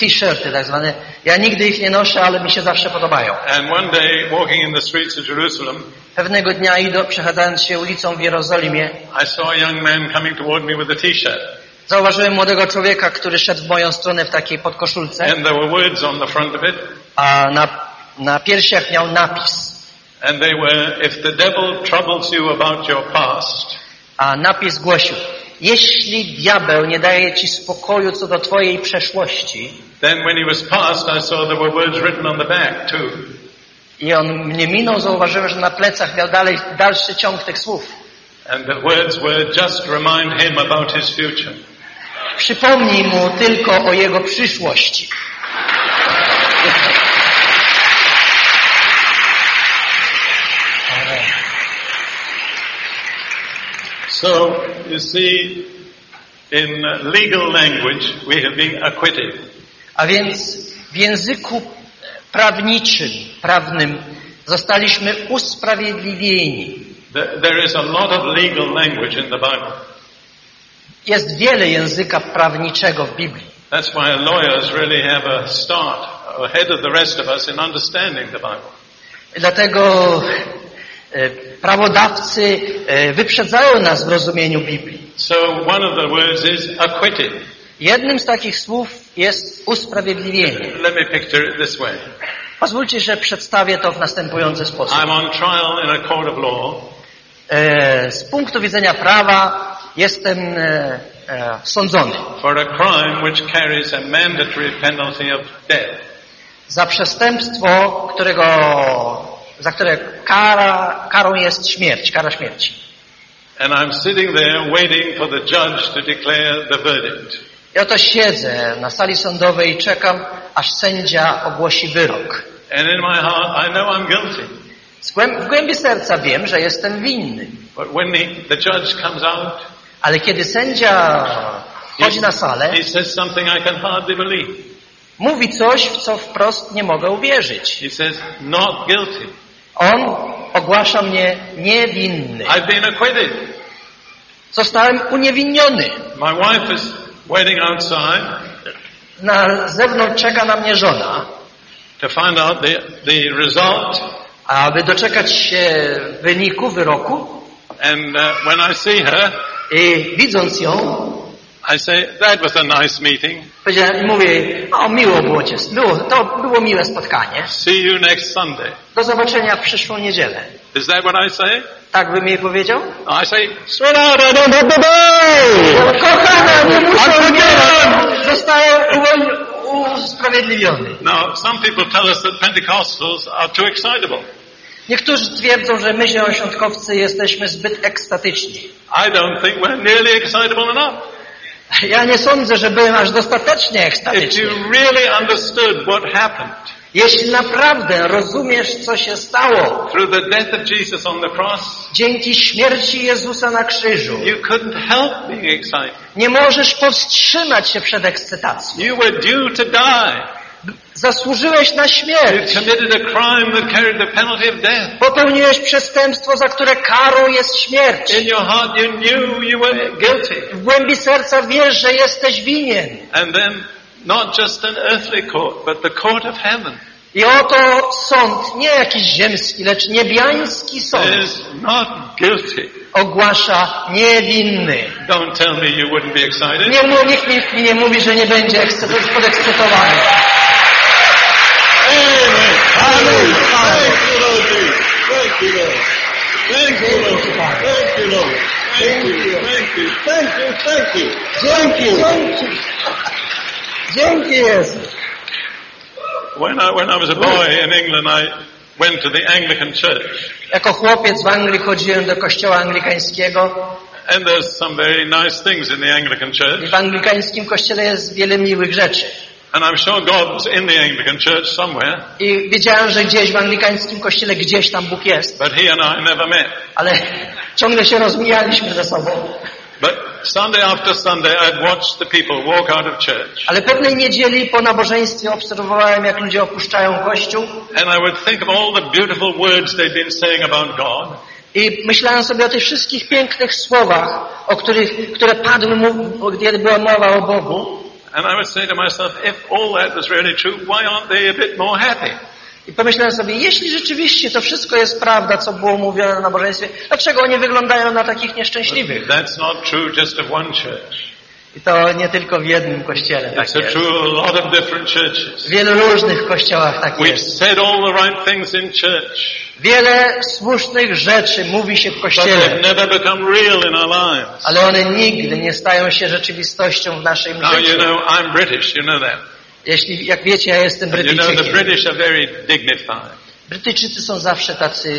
t-shirty tak zwane. Ja nigdy ich nie noszę, ale mi się zawsze podobają. And one day, walking in the streets of Jerusalem, Pewnego dnia idą, przechadzając się ulicą w Jerozolimie, I saw a young man coming toward me with a T-shirt, zauważyłem młodego człowieka, który szedł w moją stronę w takiej podkoszulce, and there were words on the front of it, a na, na piersiach miał napis. and they were, "If the devil troubles you about your past, A napis głosił, jeśli diabeł nie daje ci spokoju co do twojej przeszłości, then when he was past, I saw there were words written on the back too. I on mnie minął, zauważyłem, że na plecach miał dalej, dalszy ciąg tych słów. And the words were just remind him about his future. Przypomnij mu tylko o jego przyszłości. So, you see, in legal language, we have been acquitted. A więc w języku prawniczym, prawnym zostaliśmy usprawiedliwieni. There there is a lot of legal language in the Bible. Jest wiele języka prawniczego w Biblii. That's why lawyers really have a start ahead of the rest of us in understanding the Bible. Dlatego prawodawcy e, wyprzedzają nas w rozumieniu Biblii. So one of the words is acquitted. Jednym z takich słów jest usprawiedliwienie. Let me picture it this way. Pozwólcie, że przedstawię to w następujący sposób. I'm on trial in a court of law E, Z punktu widzenia prawa jestem e, e, sądzony for a crime which carries a mandatory penalty of death. za przestępstwo, którego, za które kara, karą jest śmierć, kara śmierci. And I'm sitting there waiting for the judge to declare the verdict. Ja oto siedzę na sali sądowej i czekam, aż sędzia ogłosi wyrok. And in my heart, I know I'm guilty. W głębi serca wiem, że jestem winny. But when the, the judge comes out, Ale kiedy sędzia wchodzi na salę, he says something I can hardly believe. mówi coś, w co wprost nie mogę uwierzyć. He says, not guilty. On ogłasza mnie niewinny. I've been acquitted. Zostałem uniewinniony. My wife is waiting outside Na zewnątrz czeka na mnie żona, to find out the, the result. aby doczekać się wyniku, wyroku. And uh, when I see her, I widząc ją, I say, that was a nice meeting. powiedziałem, mówię, o miło było cię, było, to było miłe spotkanie. See you next Sunday. Do zobaczenia w przyszłą niedzielę. Is that what I say? Tak bym jej powiedział? I say, sweetheart, I don't have go. Kochana, nie muszę umierać! Zostałem usprawiedliwiony. Now, some people tell us that Pentecostals are too excitable. Niektórzy twierdzą, że my zielonoświątkowcy jesteśmy zbyt ekstatyczni. I don't think we're nearly excitable enough. Ja nie sądzę, że byłem aż dostatecznie If ekstatyczny. you really understood what happened Jeśli naprawdę rozumiesz, co się stało through the death of Jesus on the cross, dzięki śmierci Jezusa na krzyżu, you couldn't help being excited. nie możesz powstrzymać się przed ekscytacją. You were due to die. Zasłużyłeś na śmierć. Popełniłeś przestępstwo, za które karą jest śmierć. W głębi serca wiesz, że jesteś winien. And then, not just an earthly court, but the court of heaven I oto sąd, nie jakiś ziemski, lecz niebiański sąd is not guilty. ogłasza niewinny. Don't tell me you wouldn't be excited. Nie, nikt mi, nie mówi, że nie będzie ekscy- podekscytowany. Amen. Thank you, Lord Jesus. Thank you, Lord. Thank you, Lord. Thank you, Lord. Thank you, thank you, thank you, thank you. Dzięki, dzięki. Dzięki Jezu. When I, when I was a boy in England, I went to the Anglican church. Jako chłopiec w Anglii chodziłem do kościoła anglikańskiego And there's some very nice things in the Anglican i church. w anglikańskim kościele jest wiele miłych rzeczy. And I'm sure God's in the Anglican church somewhere, I wiedziałem, że gdzieś w anglikańskim kościele gdzieś tam Bóg jest, but he and I never met. ale ciągle się rozmijaliśmy ze sobą. But Sunday after Sunday, I'd watched the people walk out of church. Ale pewnej niedzieli po nabożeństwie obserwowałem, jak ludzie opuszczają kościół And I would think of all the beautiful words they'd been saying about God. i myślałem sobie o tych wszystkich pięknych słowach, o których, które padły, mu- kiedy była mowa o Bogu. And I would say to myself, if all that was really true, why aren't they a bit more happy? I pomyślałem sobie, jeśli rzeczywiście to wszystko jest prawda, co było mówione na nabożeństwie, dlaczego oni wyglądają na takich nieszczęśliwych? That's not true just of one church. I to nie tylko w jednym kościele tak It's jest. true a lot of different churches. W wielu różnych kościołach tak We've jest. said all the right things in church, Wiele słusznych rzeczy mówi się w kościele, ale one nigdy nie stają się rzeczywistością w naszym Now, you życiu. know, I'm British, you know that. Jeśli, jak wiecie, ja jestem You know, the Brytyjczykiem. British are very dignified. Brytyjczycy są zawsze tacy,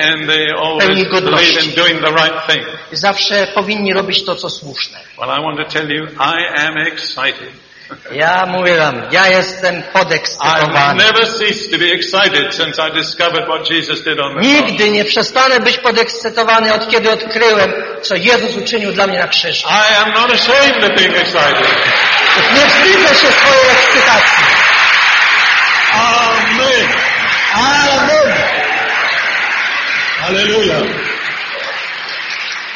and they Pełni godności. in doing the right thing. zawsze powinni robić to, co słuszne. Well, I want to tell you, I am excited. Ja mówię wam, ja jestem podekscytowany. Nigdy nie przestanę być podekscytowany, od kiedy odkryłem, co Jezus uczynił dla mnie na krzyżu. I am not ashamed of being excited. Nie wstydzę się swojej ekscytacji. Amen. Amen. Hallelujah.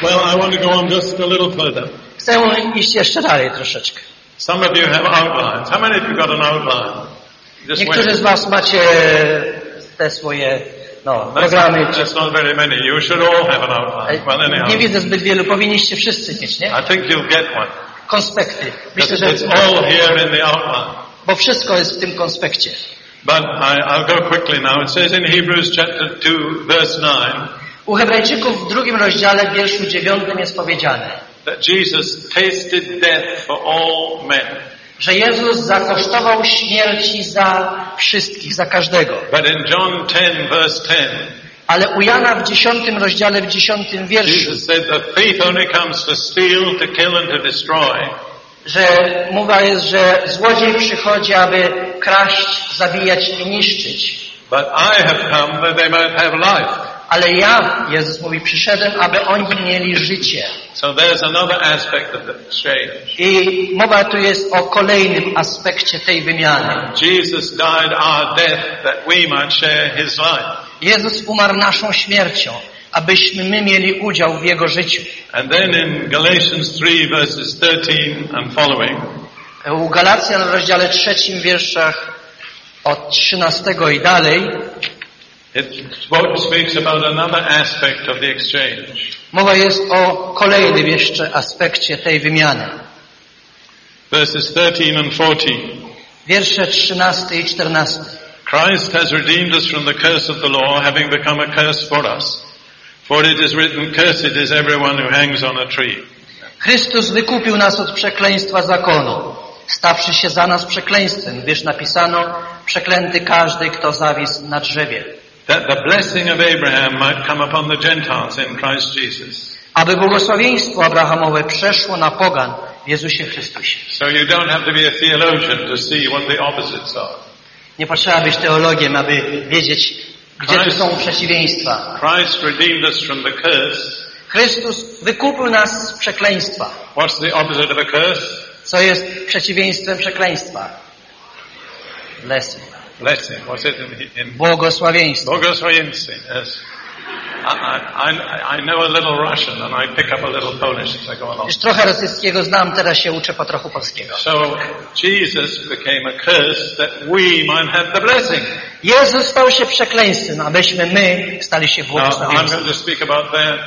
Well, I want to go on just a little further. Chcę iść jeszcze dalej troszeczkę. Some of you have outlines. How many of you got an outline? Just Niektórzy z was macie te swoje no, That's, programy. that's not very many. You should all have an outline. Well, anyhow, Nie widzę zbyt wielu, powinniście wszyscy mieć, nie? I think you'll get one. Konspekty. Myślę, It's że, all here in the outline. bo wszystko jest w tym konspekcie. But I, I'll go quickly now. It says in Hebrews chapter 2, verse 9, U Hebrajczyków w drugim rozdziale, wierszu dziewiątym jest powiedziane, that Jesus tasted death for all men. że Jezus zakosztował śmierci za wszystkich, za każdego. But in John 10, verse 10, Ale u Jana w dziesiątym rozdziale, w dziesiątym wierszu, że mowa jest, że złodziej przychodzi, aby kraść, zabijać i niszczyć. But I have come that they might have life. Ale ja, Jezus mówi, przyszedłem, aby oni mieli życie. So there's another aspect of the exchange. I mowa tu jest o kolejnym aspekcie tej wymiany. Jesus died our death that we might share his life. Jezus umarł naszą śmiercią, abyśmy my mieli udział w Jego życiu. And then in Galatians 3 verses 13 and following, U Galacjan w rozdziale trzecim wierszach od 13 i dalej mowa jest o kolejnym jeszcze aspekcie tej wymiany. Verses 13 and 14. Wiersze 13 i 14. Christ has redeemed us from the curse of the law, having become a curse for us. For it is written, Cursed is everyone who hangs on a tree. Chrystus wykupił nas od przekleństwa zakonu, stawszy się za nas przekleństwem, gdyż napisano, przeklęty każdy, kto zawisł na drzewie. That the blessing of Abraham might come upon the Gentiles in Christ Jesus. Aby błogosławieństwo Abrahamowe przeszło na pogan w Jezusie Chrystusie. So you don't have to be a theologian to see what the opposites are. Nie potrzeba być teologiem, aby wiedzieć, gdzie tu są przeciwieństwa. Christ redeemed us from the curse. Chrystus wykupił nas z przekleństwa. What's the opposite of a curse? Co jest przeciwieństwem przekleństwa? Blessing. Blessing. What's it in, in Błogosławieństwo. Błogosławieństwo, yes. I, I, I know a little Russian and I pick up a little Polish as I go along. Już trochę rosyjskiego znam, teraz się uczę po trochu polskiego. So Jesus became a curse that we might have the blessing. Jezus stał się przekleństwem, abyśmy my stali się Now, I'm błogosławieństwem. going to speak about that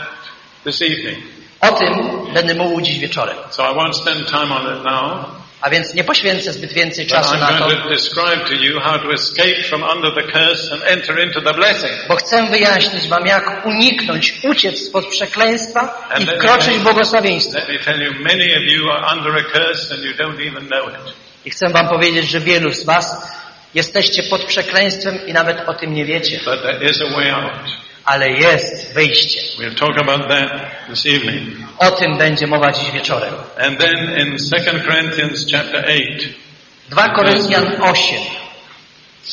this evening. O tym będę mówił dziś wieczorem. So I won't spend time on it now, A więc nie poświęcę zbyt więcej czasu na to, bo chcę wyjaśnić wam, jak uniknąć, uciec spod przekleństwa i wkroczyć w błogosławieństwo. I chcę wam powiedzieć, że wielu z was jesteście pod przekleństwem i nawet o tym nie wiecie. Ale jest wyjście. We'll talk about that this evening. O tym będzie mowa dziś wieczorem. And then in 2 Corinthians chapter 8, 2 Koryntian 8.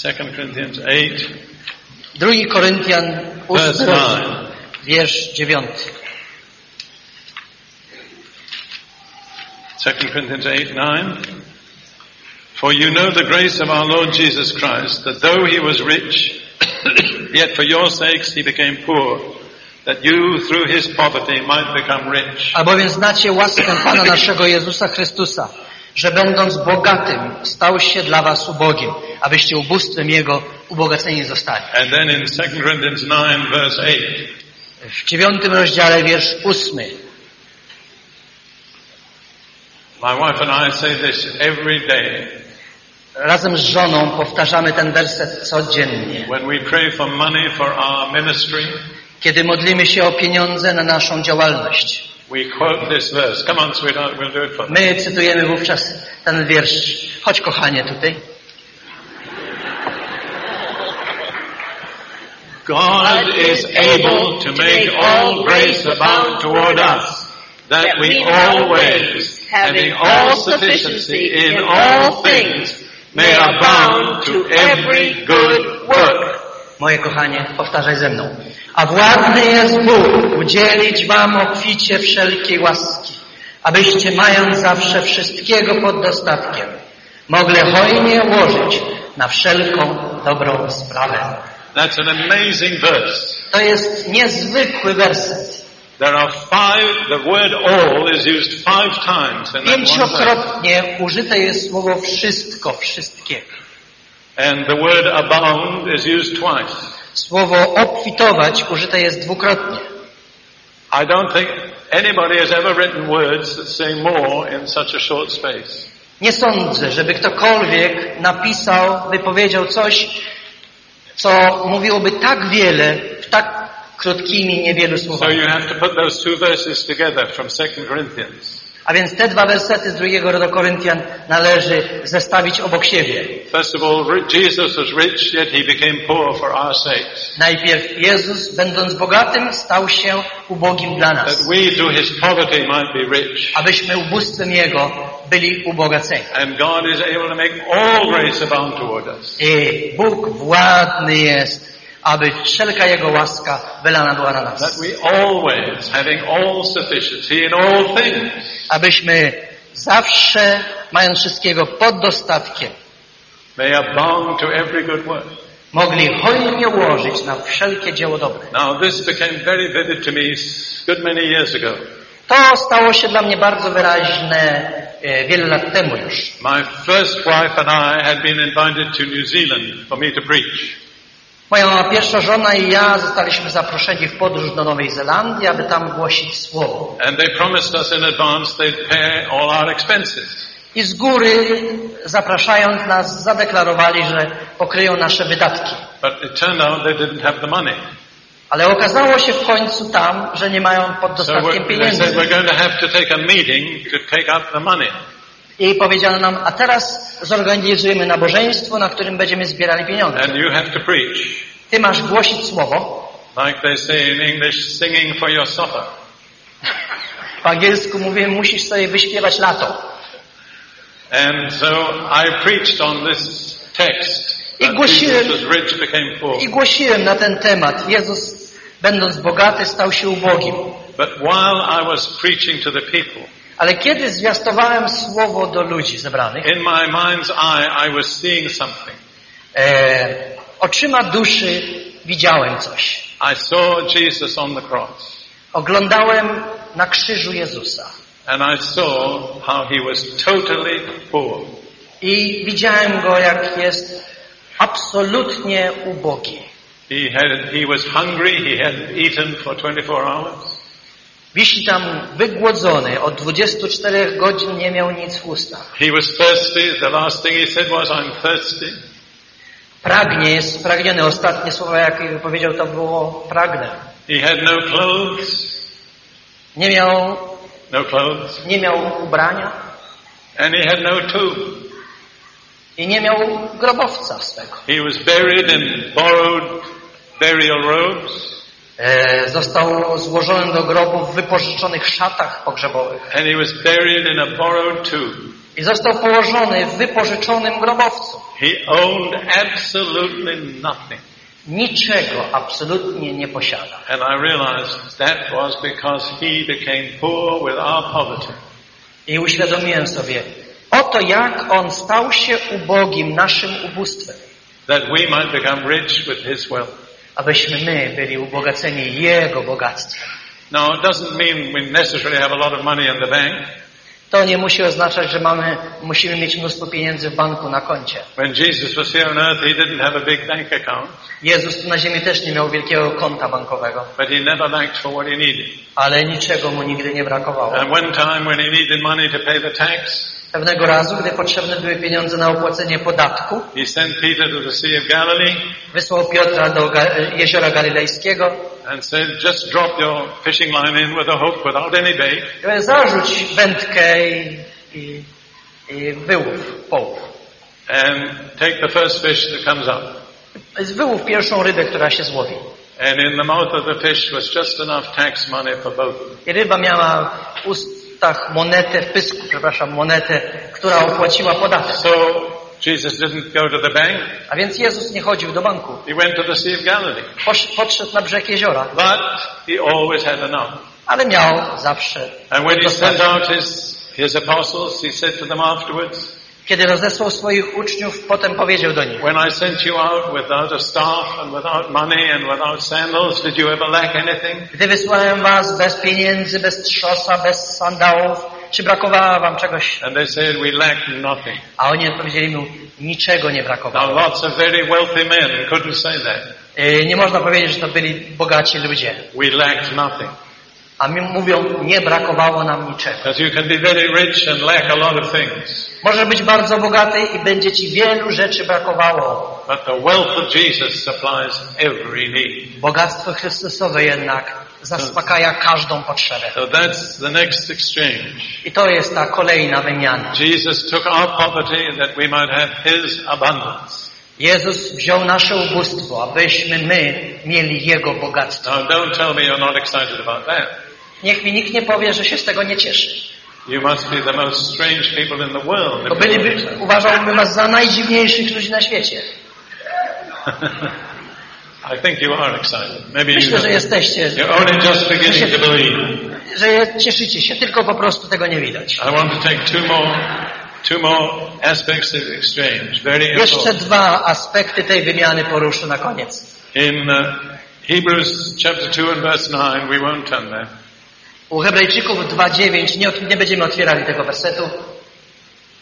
2 Corinthians 8, 2 Koryntian 8 verse rozdział, 9. wiersz 9. 2 Corinthians 8, 9. For you know the grace of our Lord Jesus Christ, that though he was rich, yet for your sakes he became poor, that you through his poverty might become rich. Albowiem znacie łaskę Pana naszego Jezusa Chrystusa, że będąc bogatym, stał się dla was ubogim, abyście ubóstwem Jego ubogaceni zostali. And then in 2 Corinthians 9, verse 8, W dziewiątym rozdziale wiersz ósmy. my wife and I say this every day Razem z żoną powtarzamy ten werset codziennie. when we pray for money for our ministry. Kiedy modlimy się o pieniądze na naszą działalność. On, sweetheart, we'll My cytujemy wówczas ten wiersz. Chodź kochanie tutaj. God is able to make all grace abound toward us, that we always, having all sufficiency in all things, may abound to every good work. Moje kochanie, powtarzaj ze mną. A władny jest Bóg udzielić wam obficie wszelkiej łaski, abyście mając zawsze wszystkiego pod dostatkiem, mogli hojnie łożyć na wszelką dobrą sprawę. That's an amazing verse. To jest niezwykły werset. There are five, the word all is used five times in that one verse. Pięciokrotnie użyte jest słowo wszystko, wszystkiego. And the word abound is used twice. Słowo obfitować użyte jest dwukrotnie. I don't think anybody has ever written words that say more in such a short space. Nie sądzę, żeby ktokolwiek napisał, wypowiedział coś, co mówiłoby tak wiele w tak krótkimi, niewielu So słowami. you have to put those two verses together from 2 Corinthians. A więc te dwa wersety z drugiego do Koryntian należy zestawić obok siebie. First of all, Jesus was rich, yet he became poor for our sakes. Najpierw Jezus, będąc bogatym, stał się ubogim dla That nas, we through his poverty might be rich. abyśmy ubóstwem Jego byli ubogaceni. And God is able to make all grace abound toward us. I Bóg władny jest, aby wszelka Jego łaska wylana była na That nas. we always, having all sufficiency in all things, Abyśmy zawsze, mając wszystkiego pod dostatkiem, may abound to every good work. mogli hojnie łożyć na wszelkie dzieło dobre. Now this became very vivid to me good many years ago. To stało się dla mnie bardzo wyraźne e, wiele lat temu już. My first wife and I had been invited to New Zealand for me to preach. Moja pierwsza żona i ja zostaliśmy zaproszeni w podróż do Nowej Zelandii, aby tam głosić słowo. And they promised us in advance they'd pay all our expenses. I z góry, zapraszając nas, zadeklarowali, że pokryją nasze wydatki. But it turned out they didn't have the money. Ale okazało się w końcu tam, że nie mają pod So dostatkiem we're, they said pieniędzy. we're going to have to take a meeting to take out the money. I powiedziano nam, a teraz zorganizujemy nabożeństwo, na którym będziemy zbierali pieniądze. And you have to preach. Ty masz głosić słowo. Like they say in English, singing for your supper. Po angielsku mówię, musisz sobie wyśpiewać lato. And so I preached on this text. I głosiłem-. I głosiłem na ten temat. Jezus, będąc bogaty, stał się ubogim. But while I was preaching to the people, Ale kiedy zwiastowałem słowo do ludzi zebranych, in my mind's eye, I was seeing something. e, oczyma duszy widziałem coś. I saw Jesus on the cross. Oglądałem na krzyżu Jezusa And I saw how he was totally poor. i widziałem go, jak jest absolutnie ubogi. He had, he was hungry. He hadn't eaten for 24 hours. Wisi tam wygłodzony, od 24 godzin nie miał nic w ustach. He was thirsty. The last thing he said was, I'm thirsty. Pragnie, jest spragniony. Ostatnie słowa, jakie wypowiedział, to było pragnę. He had no clothes. Nie miał, No clothes. nie miał ubrania And he had no tomb. i nie miał grobowca swego. He was buried in borrowed burial robes. E, został złożony do grobu w wypożyczonych szatach pogrzebowych And he was buried in a borrowed tomb. i został położony w wypożyczonym grobowcu. He owned absolutely nothing. Niczego absolutnie nie posiada. And I realized that was because he became poor with our poverty. I uświadomiłem sobie, oto jak on stał się ubogim naszym ubóstwem, That we might become rich with his wealth. Abyśmy my byli ubogaceni Jego bogactwem. Now it doesn't mean we necessarily have a lot of money in the bank. To nie musi oznaczać, że mamy, musimy mieć mnóstwo pieniędzy w banku na koncie. When Jesus was here on earth, he didn't have a big bank account, Jezus tu na ziemi też nie miał wielkiego konta bankowego, but he never lacked for what he needed. ale niczego mu nigdy nie brakowało. And one time when he needed money to pay the tax, Pewnego razu, gdy potrzebne były pieniądze na opłacenie podatku, he sent Peter to the Sea of Galilee wysłał Piotra do Ga jeziora galilejskiego and said, just drop your fishing line in with a hook without any bait i zarzuć wędkę i, i, i wyłów, połów. and take the first fish that comes up. Wyłów pierwszą rybę, która się złowi. And in the mouth of the fish was just enough tax money for both. I ryba miała w ustach monetę, w pysku, przepraszam, monetę, która opłaciła podatek. So Jesus didn't go to the bank. A więc Jezus nie chodził do banku. He went to the Sea of Galilee. Posz, podszedł na brzeg jeziora, But he always had enough. ale miał zawsze. And when he sent out his, his apostles, he said to them afterwards, Kiedy rozesłał swoich uczniów, potem powiedział do nich, When I sent you out without a staff and without money and without sandals, did you ever lack anything? gdy wysłałem was bez pieniędzy, bez trzosa, bez sandałów, czy brakowało wam czegoś? And they said, We lack nothing. A oni odpowiedzieli mu, niczego nie Now brakowało. lots of very wealthy men couldn't say that. Yy, Nie można powiedzieć, że to byli bogaci ludzie. We lacked nothing. A mi mówią, nie brakowało nam niczego. Because you can be very rich and lack a lot of things. Może być bardzo bogaty i będzie ci wielu rzeczy brakowało. But the wealth of Jesus supplies every need. Bogactwo Chrystusowe jednak zaspokaja każdą potrzebę. So that's the next exchange. I to jest ta kolejna wymiana. Jesus took our poverty that we might have His abundance. Jezus wziął nasze ubóstwo, abyśmy my mieli Jego bogactwo. Now don't tell me you're not excited about that. Niech mi nikt nie powie, że się z tego nie cieszy. You must be the most strange people in the world. To byliby, uważałbym was za najdziwniejszych ludzi na świecie. I think you are excited. Maybe you Myślę, że jesteście, you're only just beginning to believe. że cieszycie się, tylko po prostu tego nie widać. I want to take two more, two more aspects of exchange. Very Jeszcze important. dwa aspekty tej wymiany poruszę na koniec. In uh, Hebrews chapter 2 and verse 9, we won't turn there. U Hebrajczyków 2.9 nie, nie będziemy otwierali tego wersetu.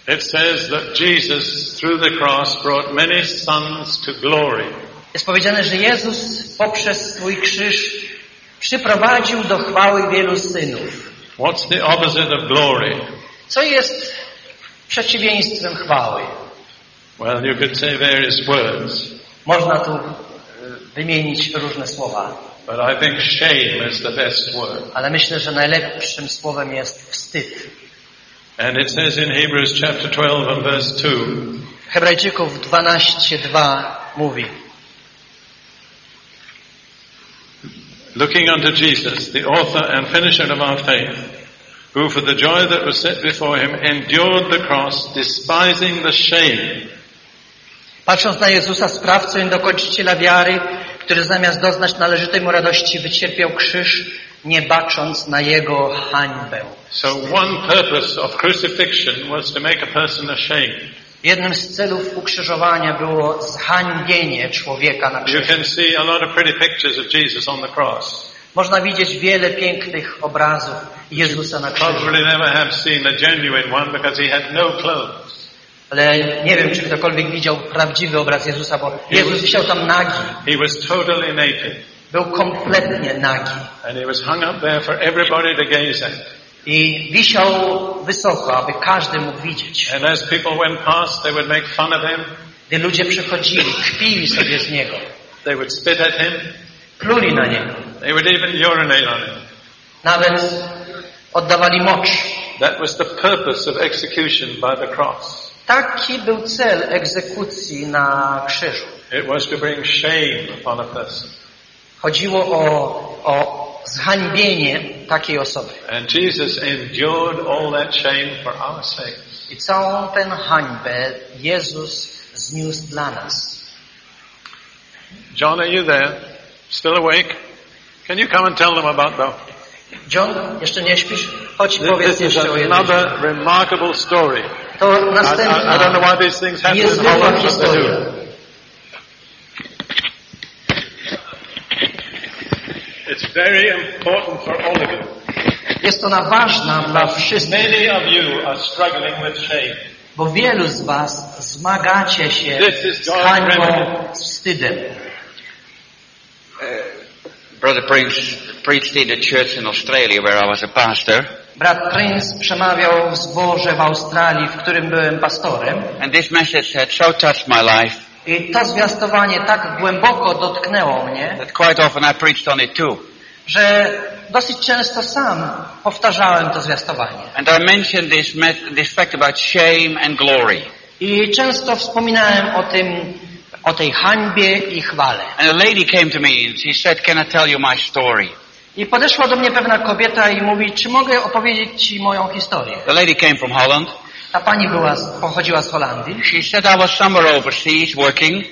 It says that Jesus, through the cross, brought many sons to glory. Jest powiedziane, że Jezus poprzez swój krzyż przyprowadził do chwały wielu synów. What's the opposite of glory? Co jest przeciwieństwem chwały? Well, you could say various words, Można tu wymienić różne słowa, but I think shame is the best word. ale myślę, że najlepszym słowem jest wstyd. And it says in Hebrews chapter 12 and verse 2, Hebrajczyków 12.2 mówi looking unto Jesus, the author and finisher of our faith, who for the joy that was set before him endured the cross, despising the shame, Patrząc na Jezusa, sprawcę i dokończyciela wiary, który zamiast doznać należytej mu radości wycierpiał krzyż, nie bacząc na jego hańbę. So one purpose of crucifixion was to make a person ashamed. Jednym z celów ukrzyżowania było zhańbienie człowieka na You krzyżu. can see a lot of pretty pictures of Jesus on the cross. Można widzieć wiele pięknych obrazów Jezusa na krzyżu, Probably never have seen a genuine one because he had no clothes. Ale nie wiem, czy ktokolwiek widział prawdziwy obraz Jezusa, bo Jezus wisiał tam nagi, He was totally naked był kompletnie nagi and he was hung up there for everybody to gaze at. i wisiał wysoko, aby każdy mógł widzieć. And as people went past, they would make fun of him. Gdy ludzie przychodzili, kpili sobie z Niego, They would spit at him. pluli na Niego, They would even urinate on him. nawet oddawali mocz. That was the purpose of execution by the cross. Taki był cel egzekucji na krzyżu. It was to bring shame upon a person. Chodziło o, o zhańbienie takiej osoby. And Jesus endured all that shame for our sakes. I całą tę hańbę Jezus zniósł dla nas. John, are you there? Still awake? Can you come and tell them about the... John, jeszcze nie śpisz? Chodź This, powiedz this jeszcze o jednej another remarkable story. To I, I, I don't know why uh, these things happen in niezwykła Holland, but they do. It's very important for all of you. Jest ona ważna dla wszystkich, Many of you are struggling with shame. bo wielu z was zmagacie się This is z God's hańbą, remedy. z wstydem. Uh, brother Prince preached in the church in Australia where I was a pastor, Brat Prince przemawiał w zborze w Australii, w którym byłem pastorem. and this message had so touched my life I to zwiastowanie tak głęboko dotknęło mnie, that quite often I preached on it too. że dosyć często sam powtarzałem to zwiastowanie. And I mentioned this, this fact about shame and glory. I często wspominałem o tym o tej hańbie i chwale. And a lady came to me and she said, can I tell you my story? I podeszła do mnie pewna kobieta i mówi, czy mogę opowiedzieć Ci moją historię? The lady came from Holland. Ta pani była, pochodziła z Holandii. She said I was somewhere overseas working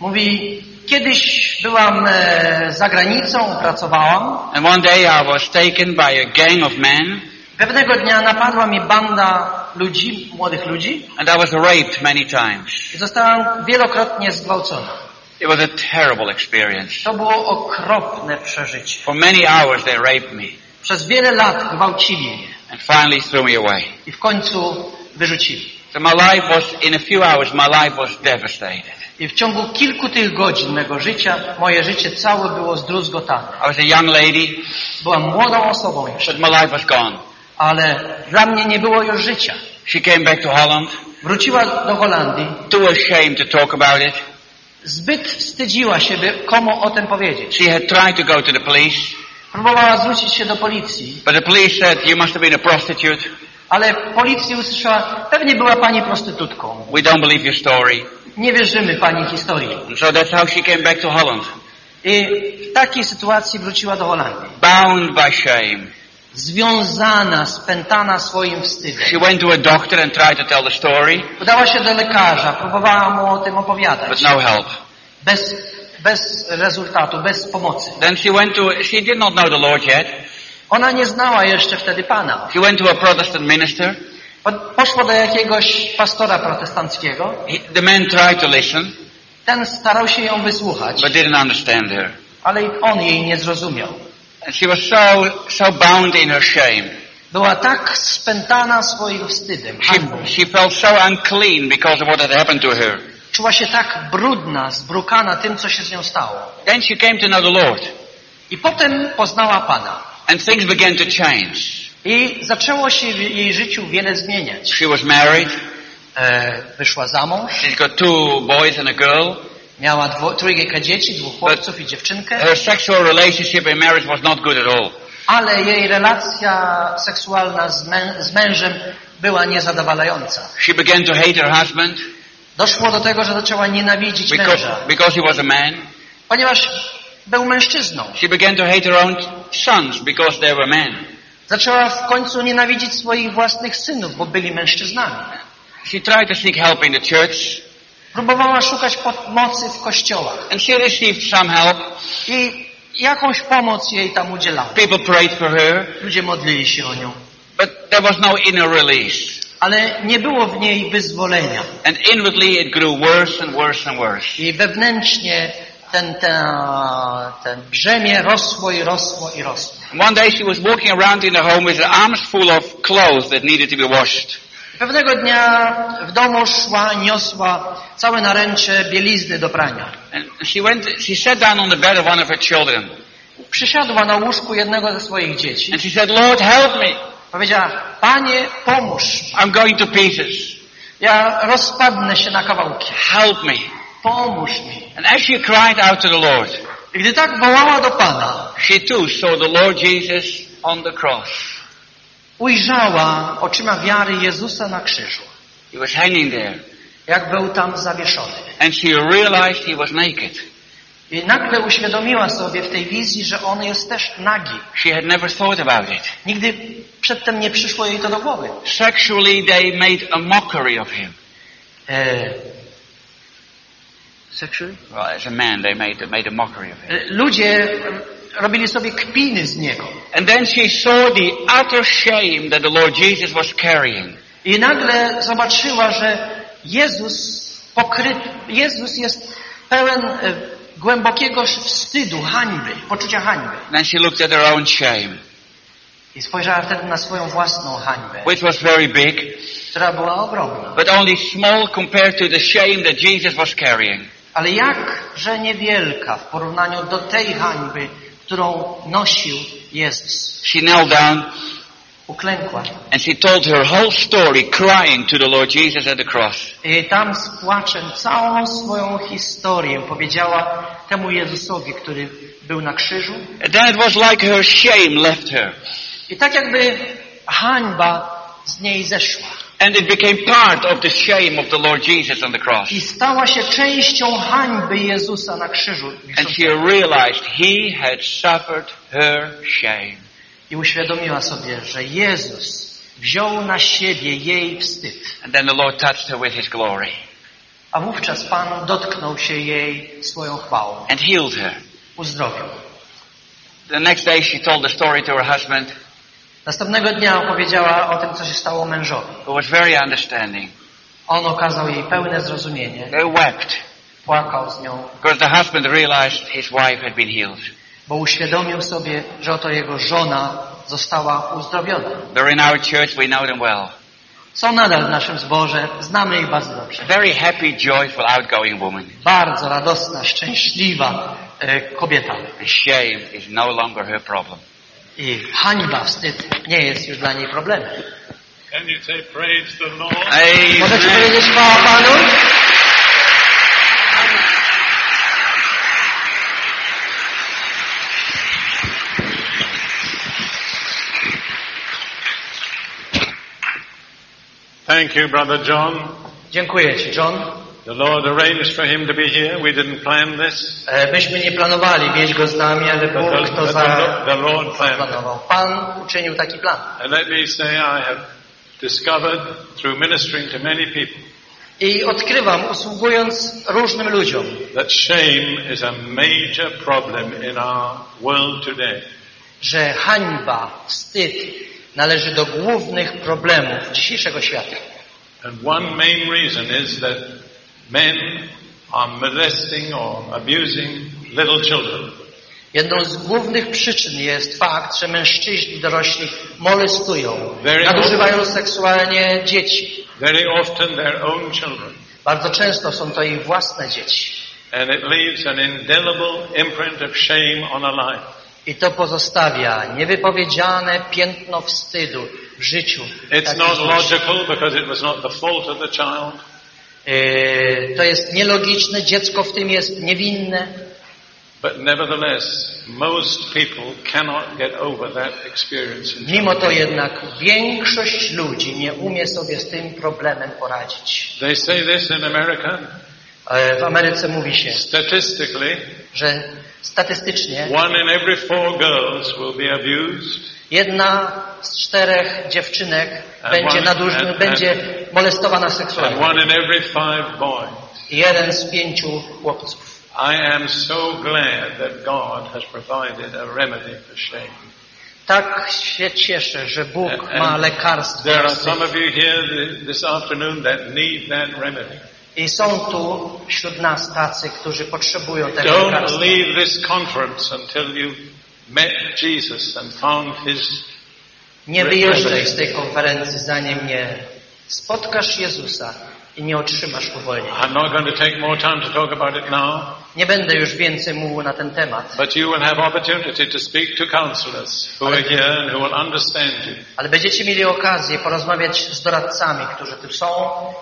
Mówi, kiedyś byłam e, za granicą, pracowałam. and one day I was taken by a gang of men Pewnego dnia napadła mi banda ludzi, młodych ludzi and I was raped many times. i zostałam wielokrotnie zgwałcona. It was a terrible experience. To było okropne przeżycie. For many hours they raped me Przez wiele lat gwałcili mnie and finally threw me away. i w końcu wyrzucili. So my life was, in a few hours, my life was devastated. I w ciągu kilku tych godzin mego życia, moje życie całe było zdruzgotane. I was a young lady, Byłam młodą osobą jeszcze, but my life was gone. ale dla mnie nie było już życia. She came back to Holland, Wróciła do Holandii, too ashamed to talk about it. Zbyt wstydziła się, by komu o tym powiedzieć. She had tried to go to the police, Próbowała zwrócić się do policji, but the police said, you must have been a prostitute. ale w policji usłyszała, pewnie była pani prostytutką. We don't believe your story. Nie wierzymy pani historii. So that's how she came back to Holland. I w takiej sytuacji wróciła do Holandii. Bound by shame. Związana, spętana swoim wstydem. She went to a doctor and tried to tell the story, Udała się do lekarza, próbowała mu o tym but opowiadać. no help. Bez, bez rezultatu, bez pomocy. Then she went to, she did not know the Lord yet. Ona nie znała jeszcze wtedy Pana. She went to a Protestant minister. Po- Poszła do jakiegoś pastora protestanckiego. He, the man tried to listen, Ten starał się ją wysłuchać, but didn't understand her. ale on jej nie zrozumiał. And she was so, so bound in her shame. Była tak spętana swoim wstydem. She, she felt so unclean because of what had happened to her. Czuła się tak brudna, zbrukana tym, co się z nią stało. Then she came to know the Lord. I potem poznała Pana. And things began to change. I zaczęło się w jej życiu wiele zmieniać. She was married. E, wyszła za mąż, She's got two boys and a girl. Miała dwo, trójkę dzieci, dwóch chłopców i dziewczynkę, Her sexual relationship in marriage was not good at all. ale jej relacja seksualna z, mę, z mężem była niezadowalająca. She began to hate her husband Doszło do tego, że zaczęła nienawidzić because, męża, because he was a man. ponieważ był mężczyzną. She began to hate her own sons because they were men. Zaczęła w końcu nienawidzić swoich własnych synów, bo byli mężczyznami. She tried to seek help in the church Próbowała szukać pomocy w kościołach and she received some help. i jakąś pomoc jej tam udzielano. People prayed for her, Ludzie modlili się o nią, but there was no inner release. ale nie było w niej wyzwolenia. And inwardly it grew worse and worse and worse. I wewnętrznie ten, ten, ten brzemię rosło i rosło i rosło. One day she was walking around in the home with her arms full of clothes that needed to be washed. Pewnego dnia w domu szła, niosła całe naręcze bielizny do prania. And she went, she sat down on the bed of one of her children. Przysiadła na łóżku jednego ze swoich dzieci. And she said, Lord, help me. Powiedziała, Panie, pomóż. I'm going to pieces. Ja rozpadnę się na kawałki. Help me. Pomóż mi. And as she cried out to the Lord, I gdy tak wołała do Pana, she too saw the Lord Jesus on the cross. Ujrzała oczyma wiary Jezusa na krzyżu. He was hanging there. Jak był tam zawieszony. And she realized he was naked. I nagle uświadomiła sobie w tej wizji, że on jest też nagi. She had never thought about it. Nigdy przedtem nie przyszło jej to do głowy. Sexually, they made a mockery of him. E, sexually? Well, as a man, they made, made a mockery of him. Ludzie robili sobie kpiny z niego. And then she saw the utter shame that the Lord Jesus was carrying. I nagle zobaczyła, że Jezus pokryty, Jezus jest pełen e, głębokiego wstydu, hańby, poczucia hańby. Then she looked at her own shame, I spojrzała wtedy na swoją własną hańbę, which was very big, która była ogromna. but only small compared to the shame that Jesus was carrying. Ale jakże niewielka w porównaniu do tej hańby, którą nosił Jezus. She knelt down Uklękła. and she told her whole story crying to the Lord Jesus at the cross. I tam z płaczem całą swoją historię powiedziała temu Jezusowi, który był na krzyżu. And then it was like her shame left her. I tak jakby hańba z niej zeszła. And it became part of the shame of the Lord Jesus on the cross. I stała się częścią hańby Jezusa na krzyżu. And she realized he had suffered her shame. I uświadomiła sobie, że Jezus wziął na siebie jej wstyd. And then the Lord touched her with his glory A wówczas Pan dotknął się jej swoją chwałą. and healed her. Uzdrowił. The next day she told the story to her husband, Następnego dnia opowiedziała o tym, co się stało mężowi. who was very understanding. On okazał jej pełne zrozumienie. They wept Płakał z nią, because the husband realized his wife had been healed. bo uświadomił sobie, że oto jego żona została uzdrowiona. They're in our church, we know them well. Są nadal w naszym zborze, znamy ich bardzo dobrze. Very happy, joyful, outgoing woman. Bardzo radosna, szczęśliwa e, kobieta. And shame is no longer her problem. I hańba, wstyd nie jest już dla niej problemem. Can you say praise the Lord? Możecie Amen. powiedzieć chwała Panu? Thank you, Brother John. Dziękuję Ci, John. The Lord arranged for him to be here. We didn't plan this, E, Myśmy nie planowali mieć go z nami, ale Bóg to the, za... Lord- the Lord planned it. planował. Pan uczynił taki plan. And let me say I have discovered through ministering to many people I odkrywam, usługując różnym ludziom, that shame is a major problem in our world today. że hańba, wstyd należy do głównych problemów dzisiejszego świata. And one main reason is that men are molesting or abusing little children. Jedną z głównych przyczyn jest fakt, że mężczyźni dorośli molestują, Very nadużywają seksualnie dzieci. Very often their own children. Bardzo często są to ich własne dzieci. And it leaves an indelible imprint of shame on a life. I to pozostawia niewypowiedziane piętno wstydu w życiu. It's not logical because it was not the fault of the child, To jest nielogiczne, dziecko w tym jest niewinne, Mimo to jednak większość ludzi nie umie sobie z tym problemem poradzić. They say this in America. E, W Ameryce mówi się, Statistically, że statystycznie one in every four girls will be abused, jedna z czterech dziewczynek And będzie, one- naduż... będzie molestowana seksualnie. one in every five boys. I jeden z pięciu chłopców. I am so glad that God has provided a remedy for shame. Tak się cieszę, że Bóg ma lekarstwo. There are some of you here th- this afternoon that need that remedy. I są tu wśród nas tacy, którzy potrzebują tego Don't leave this conference until you've met Jesus and found His. Nie wyjeżdżaj z tej konferencji, zanim nie spotkasz Jezusa i nie otrzymasz uwolnienia. I'm not going to take more time to talk about it now, Nie będę już więcej mówił na ten temat, but you will have opportunity to speak to counselors who are here and who will understand you. ale będziecie mieli okazję porozmawiać z doradcami, którzy tu są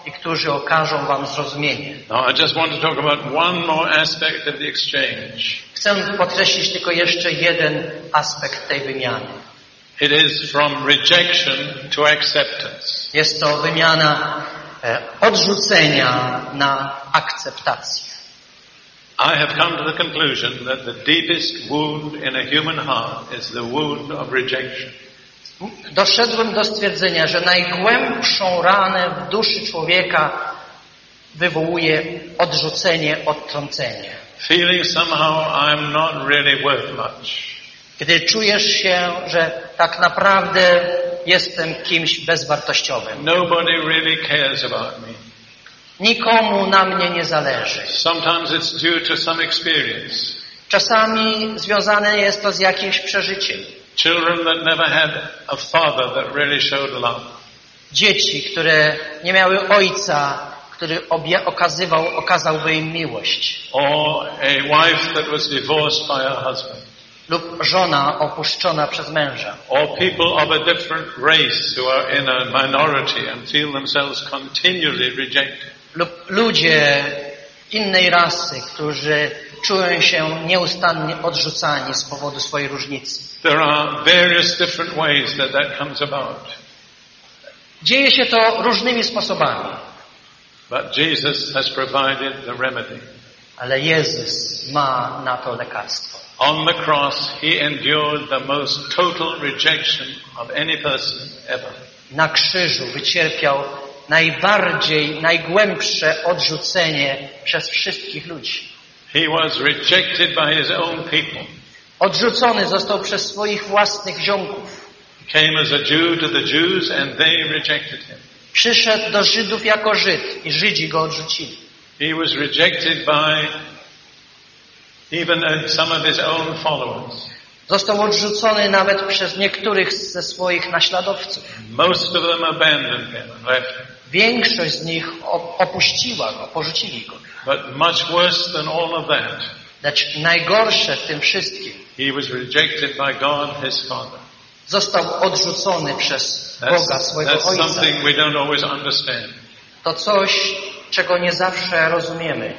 i którzy okażą wam zrozumienie. Now, I just want to talk about one more aspect of the exchange. Chcę podkreślić tylko jeszcze jeden aspekt tej wymiany. It is from rejection to acceptance. Jest to wymiana e, odrzucenia na akceptację. I have come to the conclusion that the deepest wound in a human heart is the wound of rejection. Doszedłem do stwierdzenia, że najgłębszą ranę w duszy człowieka wywołuje odrzucenie, odtrącenie. Feeling somehow I'm not really worth much. Gdy czujesz się, że tak naprawdę jestem kimś bezwartościowym. Nobody really cares about me. Nikomu na mnie nie zależy. Sometimes it's due to some experience. Czasami związane jest to z jakimś przeżyciem. Children that never had a father that really showed love. Dzieci, które nie miały ojca, który obja- okazywał, okazałby im miłość. Or a wife that was divorced by her husband. Lub żona opuszczona przez męża. Or people of a different race who are in a minority and feel themselves continually rejected. Lub ludzie innej rasy, którzy czują się nieustannie odrzucani z powodu swojej różnicy. There are various different ways that that comes about. Dzieje się to różnymi sposobami, But Jesus has provided the remedy. ale Jezus ma na to lekarstwo. On the cross, he endured the most total rejection of any person ever. Na krzyżu wycierpiał najbardziej, najgłębsze odrzucenie przez wszystkich ludzi. He was rejected by his own people. Odrzucony został przez swoich własnych ziomków. Came as a Jew to the Jews and they rejected him. Przyszedł do Żydów jako Żyd i Żydzi go odrzucili. He was rejected by even uh, some of his own followers. Został odrzucony nawet przez niektórych ze swoich naśladowców. Most of them abandoned him and left him. Większość z nich opuściła go, porzucili go. But much worse than all of that, Lecz najgorsze w tym wszystkim, he was rejected by God, his Father. został odrzucony przez Boga, swojego that's Ojca. something we don't always understand. To coś, czego nie zawsze rozumiemy.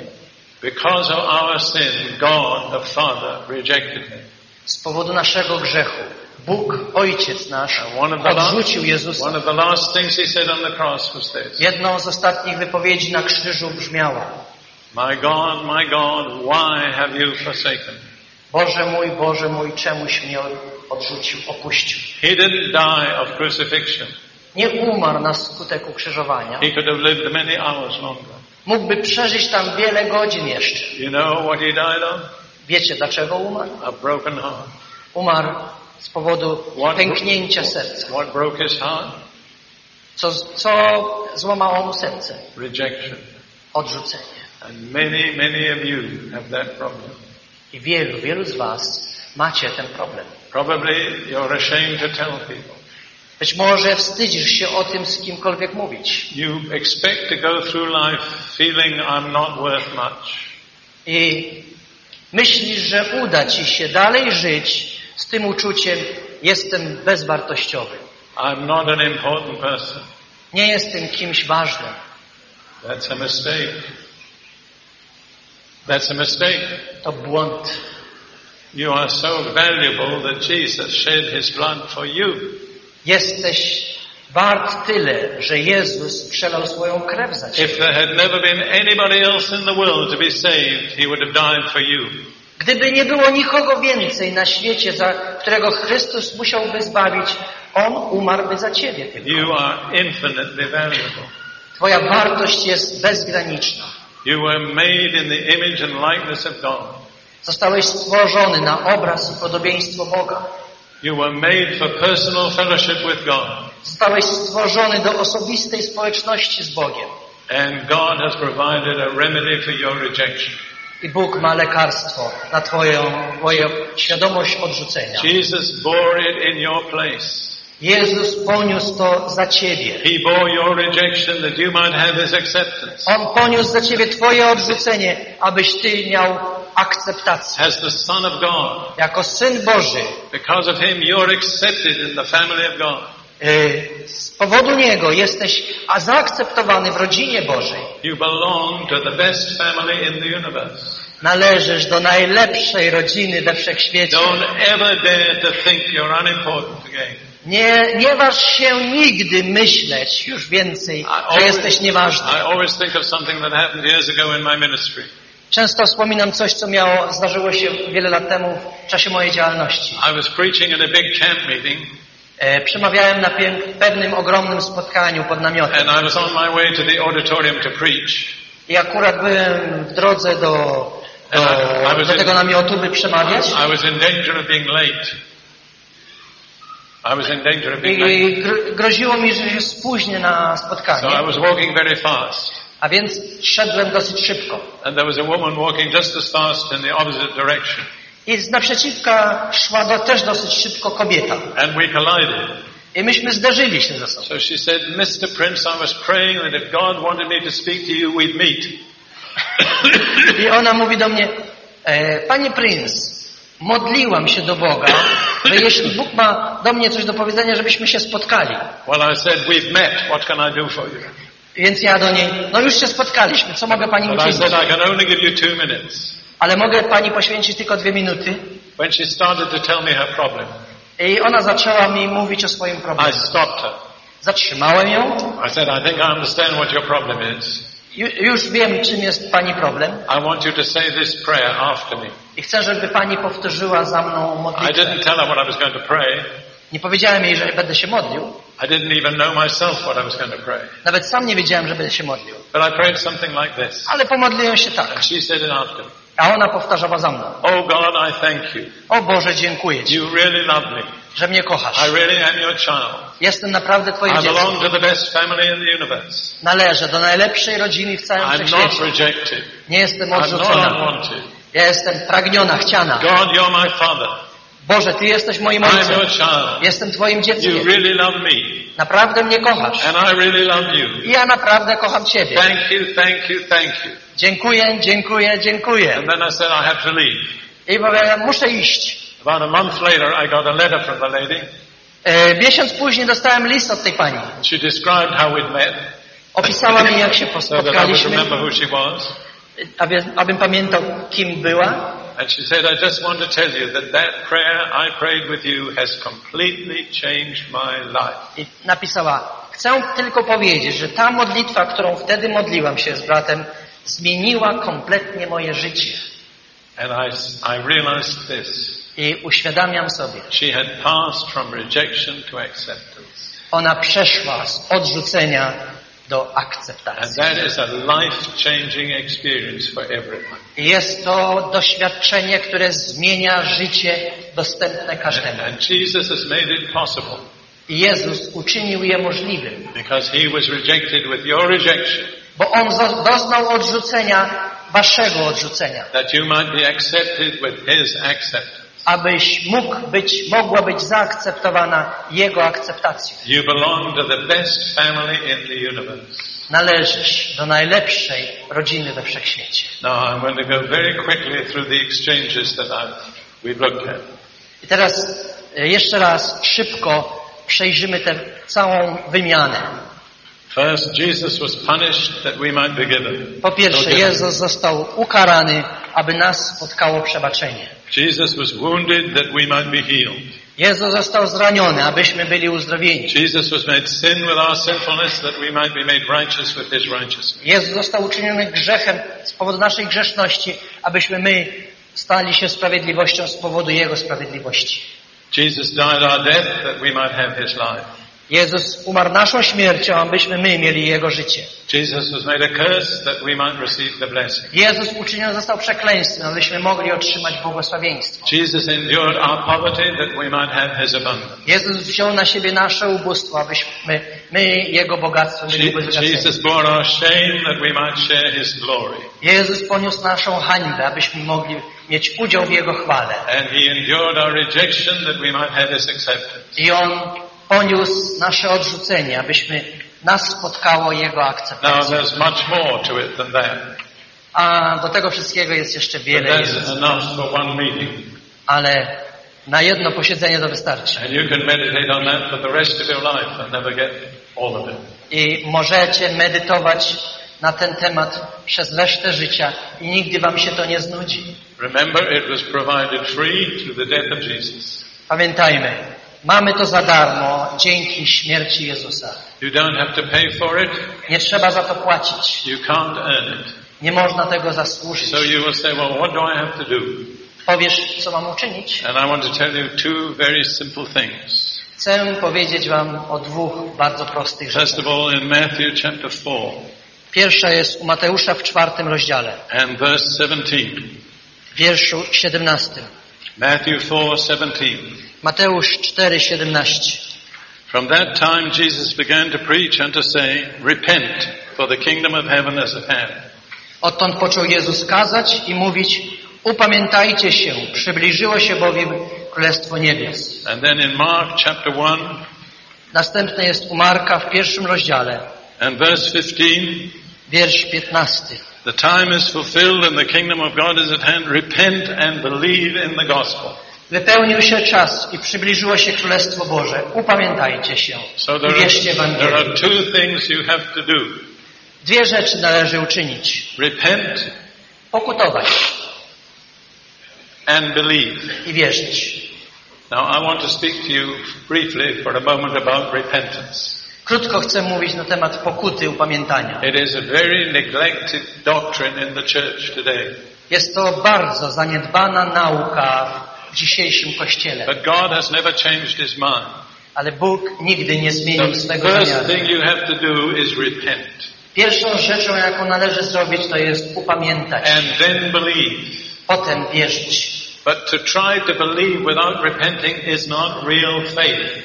Because of our sin, God, the Father, rejected him. Z powodu naszego grzechu Bóg, Ojciec nasz, odrzucił Jezusa. Jedną z ostatnich wypowiedzi na krzyżu brzmiała My God, my God, why have you forsaken me? Boże mój, Boże mój, czemuś mnie odrzucił, opuścił. He didn't die of crucifixion. Nie umarł na skutek ukrzyżowania. He could have lived many hours longer. Mógłby przeżyć tam wiele godzin jeszcze. You know what he died of? Wiecie dlaczego umarł? A broken heart. Umarł z powodu What, pęknięcia serca. what broke his heart? Co, co złamało mu serce? Rejection. Odrzucenie. And many, many of you have that problem. I wielu, wielu z was macie ten problem. Probably you're ashamed to tell people. Być może wstydzisz się o tym z kimkolwiek mówić. You expect to go through life feeling I'm not worth much. I myślisz, że uda ci się dalej żyć z tym uczuciem jestem bezwartościowy. I'm not an important person. Nie jestem kimś ważnym. That's a mistake. That's a mistake. To błąd. You are so valuable that Jesus shed his blood for you. Jesteś wart tyle, że Jezus przelał swoją krew za ciebie. If there had never been anybody else in the world to be saved, he would have died for you. Gdyby nie było nikogo więcej na świecie, za którego Chrystus musiałby zbawić, On umarłby za ciebie tylko. You are infinitely valuable. Twoja wartość jest bezgraniczna. You were made in the image and likeness of God. Zostałeś stworzony na obraz i podobieństwo Boga. You were made for personal fellowship with God. Zostałeś stworzony do osobistej społeczności z Bogiem. And God has provided a remedy for your rejection. I Bóg ma lekarstwo na twoją, twoją świadomość odrzucenia. Jesus bore it in your place. Jezus poniósł to za ciebie. He bore your rejection that you might have his acceptance. On poniósł za ciebie twoje odrzucenie, abyś ty miał akceptację. As the Son of God, Jako Syn Boży, because of him, you're accepted in the family of God. Y, z powodu Niego jesteś a zaakceptowany w rodzinie Bożej. You belong to the best family in the universe. Należysz do najlepszej rodziny we wszechświecie. Don't ever dare to think you're unimportant again. Nie, nie waż się nigdy myśleć już więcej, że jesteś nieważny. Często wspominam coś, co miało, zdarzyło się wiele lat temu w czasie mojej działalności. In E, przemawiałem na pewnym ogromnym spotkaniu pod namiotem and I was on my way to the auditorium to preach. i akurat byłem w drodze do, do, do tego namiotu, by przemawiać I was in danger of being late. I was in danger of being late. i gr- groziło mi, że się spóźnię na So I spotkanie, was walking very fast. a więc szedłem dosyć szybko. And there was a woman walking just as fast in the opposite direction. I z naprzeciwka szła do, też dosyć szybko kobieta. And we collided. I myśmy zderzyli się ze sobą. So she said, Mr. Prince, I was praying that if God wanted me to speak to you, we'd meet. I ona mówi do mnie, e, Panie Prince, modliłam się do Boga, że jeśli Bóg ma do mnie coś do powiedzenia, żebyśmy się spotkali. Well, I said, we've met. What can I do for you? Więc ja do niej, no już się spotkaliśmy, co mogę Pani uczynić? Ale mogę Pani poświęcić tylko dwie minuty? When she started to tell me her problem, I ona zaczęła mi mówić o swoim I problemie. stopped her. Zatrzymałem ją. I said, I think I understand what your problem is. Ju- Już wiem, czym jest Pani problem. I want you to say this prayer after me. I chcę, żeby Pani powtórzyła za mną I modlitwę. didn't tell her what I was going to pray. Nie powiedziałem jej, że będę się modlił. I didn't even know myself what I was going to pray. Nawet sam nie wiedziałem, że będę się modlił. But I prayed something like this. Ale pomodliłem się tak. And she said it after me. A ona powtarzała za mną. Oh God, I thank you. O Boże, dziękuję Ci, You really love me. że mnie kochasz. I really am your child. Jestem naprawdę Twoim dzieckiem. belong to the best family in the universe. Należę do najlepszej rodziny w całym I'm not rejected. Nie jestem I'm not odrzucona. unwanted. Ja jestem pragniona, chciana. God, you're my father. Boże, Ty jesteś moim I'm ojcem. Jestem Twoim You dzieckiem. really love me. Naprawdę mnie kochasz. And I really love you. I ja naprawdę kocham Ciebie. Thank you, thank you, thank you. Dziękuję, dziękuję, dziękuję. And then I said I have to leave. I powiedziałem, muszę iść. About a month later, I got a letter from the lady. E, miesiąc później dostałem list od tej pani. She described how we'd met, Opisała mi, jak się so that I would spotkaliśmy, remember who she was. aby, abym pamiętał, kim była. And she said, I just want to tell you that that prayer I prayed with you has completely changed my life. I napisała, chcę tylko powiedzieć, że ta modlitwa, którą wtedy modliłam się z bratem, zmieniła kompletnie moje życie. And I, I realized this. I uświadamiam sobie, She had passed from rejection to acceptance. ona przeszła z odrzucenia do And akceptacji. that is a life-changing experience for everyone. I Jest to doświadczenie, które zmienia życie dostępne każdemu. And Jesus has made it possible Jezus uczynił je możliwym, because he was rejected with your rejection bo On doznał odrzucenia, waszego odrzucenia, that you might be accepted with his acceptance. Abyś mógł być, mogła być zaakceptowana Jego akceptacją. You belong to the best family in the universe. Należysz do najlepszej rodziny we wszechświecie. Now I'm going to go very quickly through the exchanges that I've, we've looked at. I teraz e, jeszcze raz szybko przejrzymy tę całą wymianę. First, Jesus was punished that we might be given. Po pierwsze. Jezus został ukarany, aby nas spotkało przebaczenie. Jesus was wounded that we might be healed. Jezus został zraniony, abyśmy byli uzdrowieni. Jesus was made sin with our sinfulness that we might be made righteous with his righteousness. Jezus został uczyniony grzechem z powodu naszej grzeszności, abyśmy my stali się sprawiedliwością z powodu Jego sprawiedliwości. Jesus died our death that we might have his life. Jezus umarł naszą śmiercią, abyśmy my mieli Jego życie. Jezus uczyniony został przekleństwem, abyśmy mogli otrzymać błogosławieństwo. Jezus wziął na siebie nasze ubóstwo, abyśmy my Jego bogactwo mieli. Jezus poniósł naszą hańbę, abyśmy mogli mieć udział w Jego chwale. I On poniósł nasze odrzucenie, abyśmy nas spotkało Jego Now akceptacją. there's much more to it than that. A do tego wszystkiego jest jeszcze wiele, jest, ale na jedno posiedzenie to wystarczy. I możecie medytować na ten temat przez resztę życia i nigdy wam się to nie znudzi. Remember, it was provided free through the death of Jesus. Pamiętajmy, mamy to za darmo dzięki śmierci Jezusa. You don't have to pay for it. Nie trzeba za to płacić. You can't earn it. Nie można tego zasłużyć. So you will say, well, what do I have to do? Powiesz, co mam uczynić? And I want to tell you two very simple things. Chcę powiedzieć wam o dwóch bardzo prostych First rzeczach. of all, in Matthew chapter 4 Pierwsza jest u Mateusza w czwartym rozdziale, and verse 17. w wierszu 17. Matthew 4, 17. Mateusz 4, 17. From that time Jesus began to preach and to say, Repent, for the kingdom of heaven is at hand. Odtąd począł Jezus kazać i mówić, upamiętajcie się, przybliżyło się bowiem Królestwo Niebios. And then in Mark chapter 1 Następne jest u Marka w pierwszym rozdziale, and verse 15, wiersz 15. the time is fulfilled and the kingdom of God is at hand. Repent and believe in the gospel. Wypełnił się czas i przybliżyło się Królestwo Boże. Upamiętajcie się So i wierzcie are Ewangelię. Dwie rzeczy należy uczynić. Repent Pokutować and believe. i wierzyć. Now I want to speak to you briefly for a moment about repentance. Krótko chcę mówić na temat pokuty upamiętania. It is a very neglected doctrine in the church today. Jest to bardzo zaniedbana nauka w dzisiejszym Kościele. But God has never changed his mind. Ale Bóg nigdy nie zmienił swego zamiaru. Pierwszą rzeczą, jaką należy zrobić, to jest upamiętać. and then believe. Potem wierzyć. But to try to believe without repenting is not real faith.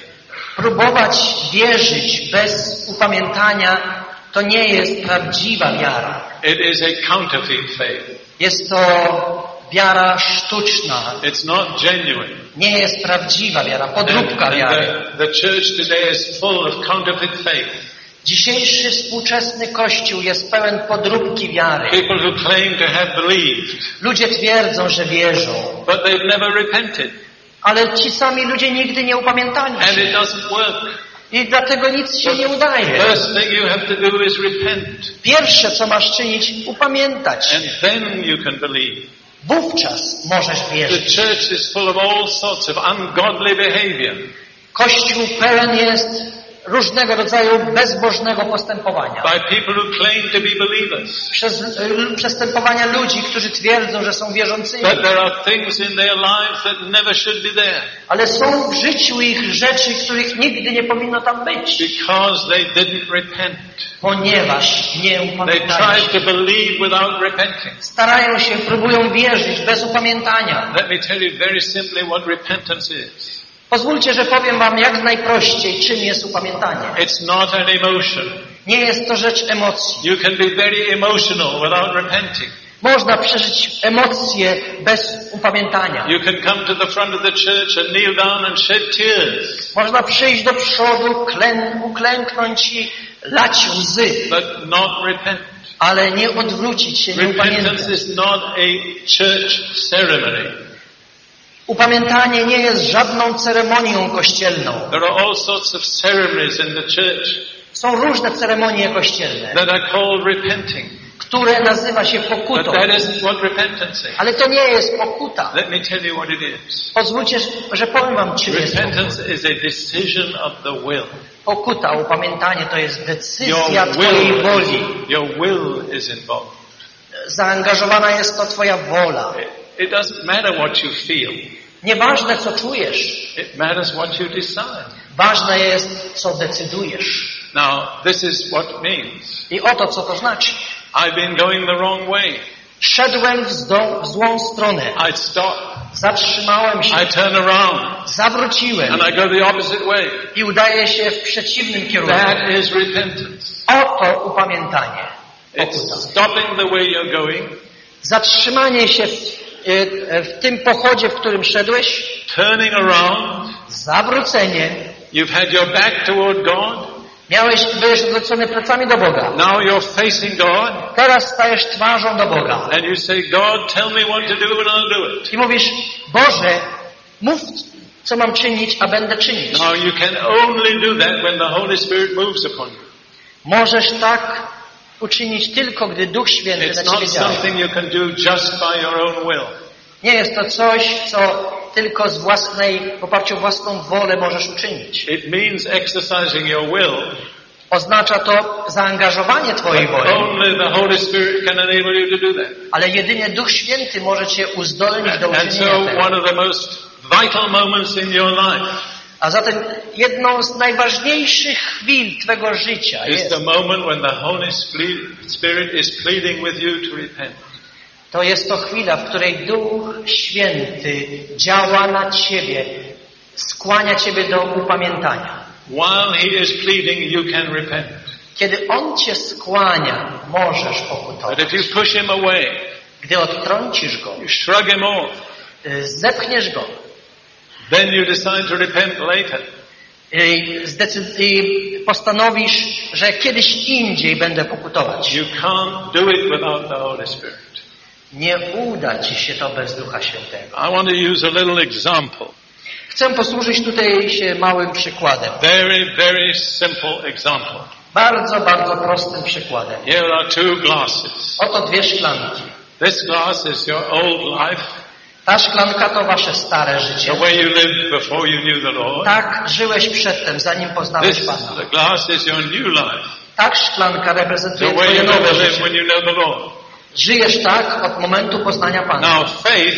Próbować wierzyć bez upamiętania to nie jest prawdziwa wiara. It is a counterfeit faith. Jest to wiara sztuczna. It's not genuine. Nie jest prawdziwa wiara, And, podróbka and wiary. the, the church today is full of counterfeit faith. Dzisiejszy współczesny Kościół jest pełen podróbki wiary. People who claim to have believed, Ludzie twierdzą, że wierzą, but they've never repented. ale ci sami ludzie nigdy nie upamiętali And się. it doesn't work. I dlatego nic się nie udaje. First thing you have to do is repent. Pierwsze, co masz czynić, upamiętać. And then you can believe. Wówczas możesz The wierzyć. church is full of all sorts of ungodly behavior. Kościół pełen jest różnego rodzaju bezbożnego postępowania. by people who claim to be believers. Przez y, przestępowania ludzi, którzy twierdzą, że są wierzącymi. But there are things in their lives that never should be there Ale są w życiu ich rzeczy, których nigdy nie powinno tam być. because they didn't repent. Ponieważ nie They upamiętają tried to believe without repenting. Starają się, próbują wierzyć bez upamiętania. Let me tell you very simply what repentance is. Pozwólcie, że powiem wam jak najprościej, czym jest upamiętanie. It's not an emotion. Nie jest to rzecz emocji. You can be very emotional without repenting. Można przeżyć emocje bez upamiętania. You can come to the front of the church and kneel down and shed tears, Można przyjść do przodu, klę, uklęknąć i lać łzy, but not repent. ale nie odwrócić się, nie Repentance upamiętać. is not a church ceremony. Upamiętanie nie jest żadną ceremonią kościelną. There are all sorts of ceremonies in the church Są różne ceremonie kościelne, that are called repenting. które nazywa się But pokutą. that isn't what repentance is. Ale to nie jest pokuta. Let me tell you what it is. Pozwólcie, że powiem wam, czym jest. Repentance is a decision of the will. Pokuta, upamiętanie to jest Your decyzja Twojej will, woli. your will is involved. Zaangażowana jest to Twoja wola. It, doesn't matter what you feel. Nieważne, co czujesz. It matters what you decide. Ważne jest, co decydujesz. Now, this is what it means. I oto, co to znaczy. I've been going the wrong way. Szedłem w, zdo, w złą stronę. I stop. Zatrzymałem się. I turn around. Zawróciłem. And I go the opposite way. I udaję się w przeciwnym kierunku. That is repentance. Oto upamiętanie. It's stopping the way you're going, Zatrzymanie się w, w tym pochodzie, w którym szedłeś. turning around. Zawrócenie. You've had your back toward God. Miałeś, byłeś odwrócony plecami do Boga. Now you're facing God. Teraz stajesz twarzą do Boga. And you say, God, tell me what to do and I'll do it. I mówisz, Boże, mów, co mam czynić, a będę czynić. Now you can only do that when the Holy Spirit moves upon you. Możesz tak uczynić tylko, gdy Duch Święty It's na Ciebie działa. Nie jest to coś, co tylko z własnej, w oparciu o własną wolę możesz uczynić. It means exercising your will. Oznacza to zaangażowanie Twojej woli, ale jedynie Duch Święty może Cię uzdolnić do uczynienia tego. A zatem jedną z najważniejszych chwil Twego życia jest, the moment when the Holy Spirit is pleading with you to repent. to jest to chwila, w której Duch Święty działa na Ciebie, skłania Ciebie do upamiętania. While He is pleading, you can repent. Kiedy On Cię skłania, możesz But pokutować. if you push Him away, Gdy odtrącisz Go, you shrug Him off, y, zepchniesz Go then you decide to repent later. i, postanowisz, że kiedyś indziej będę pokutować. You can't do it without the Holy Spirit. Nie uda Ci się to bez Ducha Świętego. I want to use a little example. Chcę posłużyć tutaj się małym przykładem. Very, very simple example. Bardzo, bardzo prostym przykładem. Here are two glasses. Oto dwie szklanki. This glass is your old life. Ta szklanka to wasze stare życie. The way you lived before you knew the Lord. Tak żyłeś przedtem, zanim poznałeś This, Pana. the glass is your new life. Tak szklanka The reprezentuje way twoje you nowe życie. when you know the Lord. Żyjesz tak od momentu poznania Pana. Now faith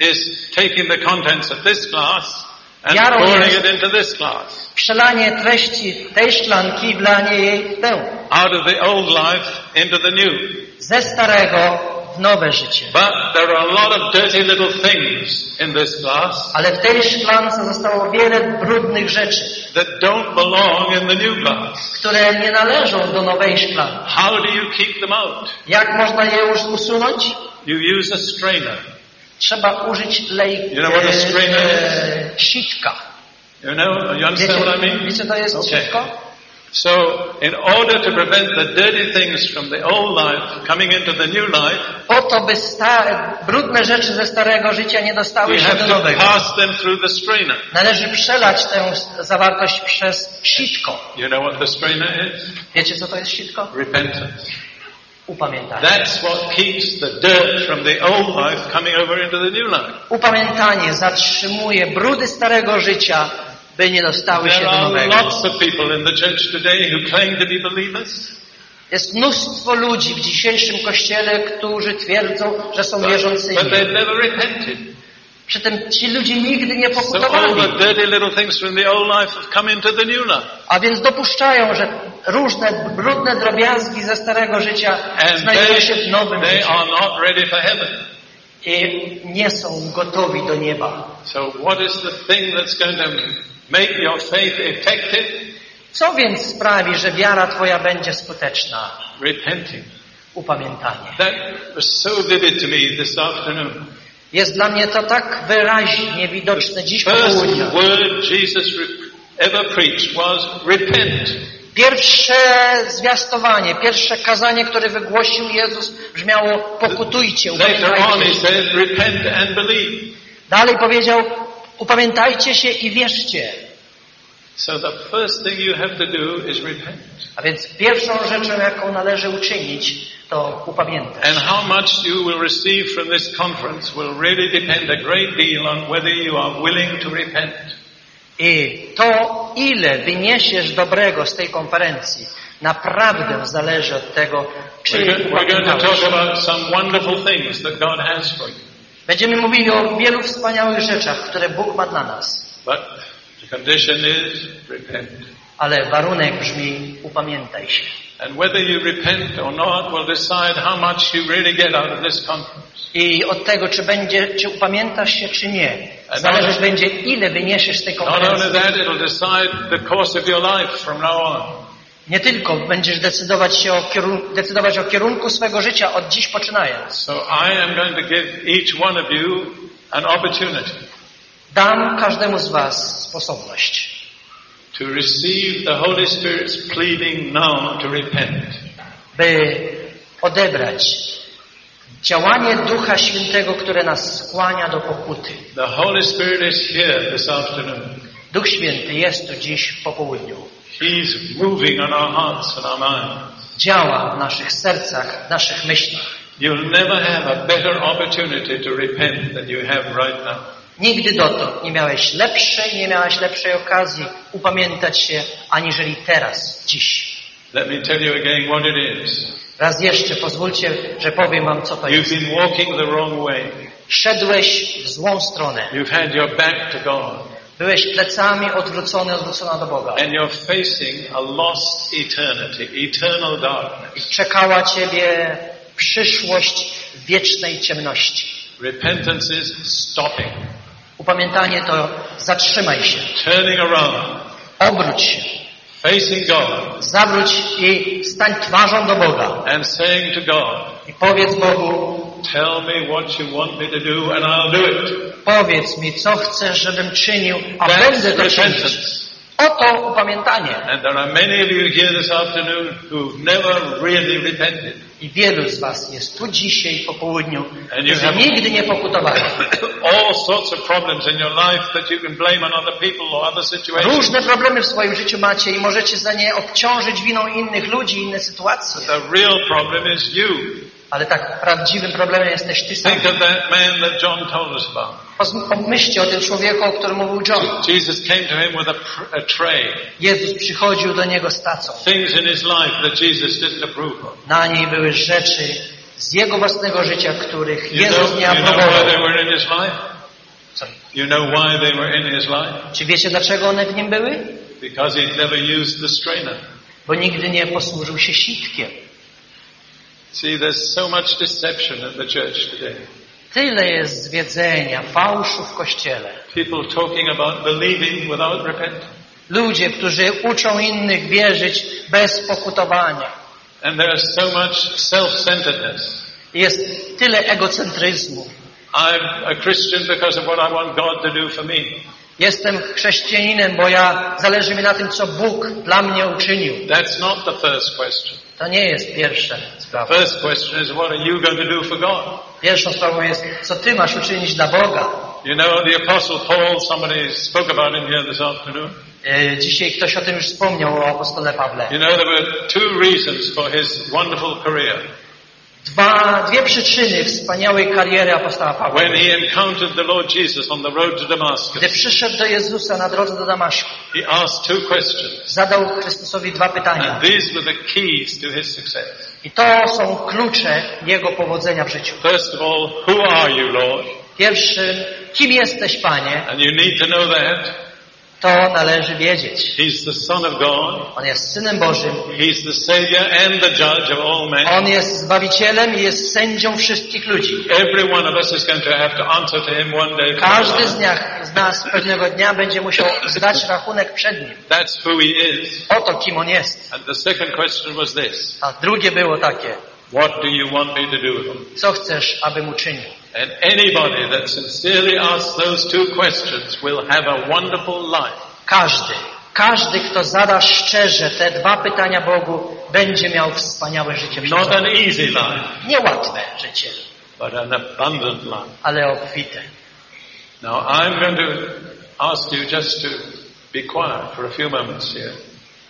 is taking the contents of this glass and Wiarą pouring it into this glass. Przelanie treści tej szklanki wlanie jej w tę. Out of the old life into the new. Ze starego nowe życie. But there are a lot of dirty little things in this glass Ale w tej szklance zostało wiele brudnych rzeczy, that don't belong in the new glass. które nie należą do nowej szklanki. How do you keep them out? Jak można je już usunąć? You use a strainer. Trzeba użyć lej, You know what a strainer e, sitka. You know, you understand Wiecie, what I mean? wiecie to jest Okay. sitko? So, in order to prevent the dirty things from the old life coming into the new life, Po to, by brudne rzeczy ze starego życia nie dostały się have do to nowego. pass them through the strainer. Należy przelać tę zawartość przez sitko. You know what the strainer is? Wiecie co to jest sitko? Repentance. Upamiętanie. That's what keeps the dirt from the old life coming over into the new life. Upamiętanie zatrzymuje brudy starego życia, by nie dostały się do nowego. Jest mnóstwo ludzi w dzisiejszym kościele, którzy twierdzą, że są wierzącymi. Przy tym ci ludzie nigdy nie pokutowali. A więc dopuszczają, że różne brudne drobiazgi ze starego życia znajdują się w nowym życiu are not ready for heaven. i nie są gotowi do nieba. So what is the thing that's going to make your faith effective? Co więc sprawi, że wiara Twoja będzie skuteczna? Repenting. Upamiętanie. That was so vivid to me this afternoon. Jest dla mnie to tak wyraźnie widoczne dziś po First południu. word Jesus re- ever preached was repent. Pierwsze zwiastowanie, pierwsze kazanie, które wygłosił Jezus brzmiało pokutujcie, Later on he upamiętajcie się. said repent and believe. Dalej powiedział upamiętajcie się i wierzcie. So the first thing you have to do is repent. A więc pierwszą rzeczą, jaką należy uczynić, to upamiętać. And how much you will receive from this conference will really depend a great deal on whether you are willing to repent. I to, ile wyniesiesz dobrego z tej konferencji, naprawdę zależy od tego, czy We're, go- we're going to upamiętałeś. talk about some wonderful things that God has for you. Będziemy mówili o wielu wspaniałych rzeczach, które Bóg ma dla nas. But the condition is repent. Ale warunek brzmi upamiętaj się. I od tego, czy będzie, czy upamiętasz się, czy nie, zależeć not- będzie, ile wyniesiesz z tej Not only konferencji. that, it'll decide the course of your life from now on. Nie tylko będziesz decydować się o kierunku, decydować o kierunku swego życia od dziś poczynając. So I am going to give each one of you an opportunity Dam każdemu z was sposobność, to receive the Holy Spirit's pleading now to repent. by odebrać działanie Ducha Świętego, które nas skłania do pokuty. The Holy Spirit is here this afternoon. Duch Święty jest tu dziś po południu. He's moving on our hearts and our minds. Działa w naszych sercach, w naszych myślach. You'll never have a better opportunity to repent than you have right now. Nigdy dotąd nie miałeś lepszej, nie miałaś lepszej okazji upamiętać się, aniżeli teraz, dziś. Let me tell you again what it is. Raz jeszcze pozwólcie, że powiem wam, co to You've jest. been walking the wrong way. Szedłeś w złą stronę. You've had your back to God. Byłeś plecami odwrócony, odwrócona do Boga. And you're facing a lost eternity, eternal darkness. Czekała ciebie przyszłość wiecznej ciemności. Repentance is stopping, Upamiętanie to zatrzymaj się, turning around, obróć się, facing God, zawróć i stań twarzą do Boga and saying to God, i powiedz Bogu, Tell me what you want me to do, and I'll do it. powiedz mi, co chcesz, żebym czynił, a That's będę to czynić. Oto upamiętanie. And there are many of you here this afternoon who've never really repented. I wielu z was jest tu dzisiaj po południu, którzy nigdy nie pokutowali. Różne problemy w swoim życiu macie i możecie za nie obciążyć winą innych ludzi, inne sytuacje. Ale tak prawdziwym problemem jesteś ty sam. Think of that man that John told us about. Pomyślcie o tym człowieku, o którym mówił John. Jesus came to him with a, tray. Jezus przychodził do niego z tacą. Things in his life that Jesus didn't approve of. Na niej były rzeczy z jego własnego życia, których You know, Jezus nie you know why they aprobował. were in his life? Sorry. You know why they were in his life? Czy wiecie, dlaczego one w nim były? Because he'd never used the strainer. Bo nigdy nie posłużył się sitkiem. See, there's so much deception in the church today. Tyle jest zwiedzenia, fałszu w Kościele. People talking about believing without repenting. Ludzie, którzy uczą innych wierzyć bez pokutowania. And there's so much self-centeredness. Jest tyle egocentryzmu. I'm a Christian because of what I want God to do for me. Jestem chrześcijaninem, bo ja zależy mi na tym, co Bóg dla mnie uczynił. That's not the first question. To nie jest pierwsza sprawa. First question is what are you going to do for God? Pierwszą sprawą jest, co ty masz uczynić dla Boga. You know, the Apostle Paul, somebody spoke about him here this afternoon. E, Dzisiaj ktoś o tym już wspomniał, o apostole Pawle. You know, there were two reasons for his wonderful career. Dwa, dwie przyczyny wspaniałej kariery apostoła Pawła. When he encountered the Lord Jesus on the road to Gdy Damascus, przyszedł do Jezusa na drodze do Damaszku, he asked two questions. zadał Chrystusowi dwa pytania. And these were the keys to his success. I to są klucze Jego powodzenia w życiu. First of all, who are you, Lord? Pierwszy, kim jesteś, Panie? And you need to know that. To należy wiedzieć. He's the Son of God. On jest Synem Bożym. He's the Savior and the Judge of all men. On jest Zbawicielem i jest sędzią wszystkich ludzi. Every one of us is going to have to answer to him one day. for our Każdy z, z nas pewnego dnia będzie musiał zdać rachunek przed Nim. That's who he is. Oto kim On jest. And the second question was this. A drugie było takie. What do you want me to do with them? Co chcesz, abym uczynił? And anybody that sincerely asks those two questions will have a wonderful life. Każdy, każdy, kto zada szczerze te dwa pytania Bogu, będzie miał wspaniałe życie. Not an easy life, Niełatwe życie, but an abundant life. ale obfite. Now I'm going to ask you just to be quiet for a few moments here.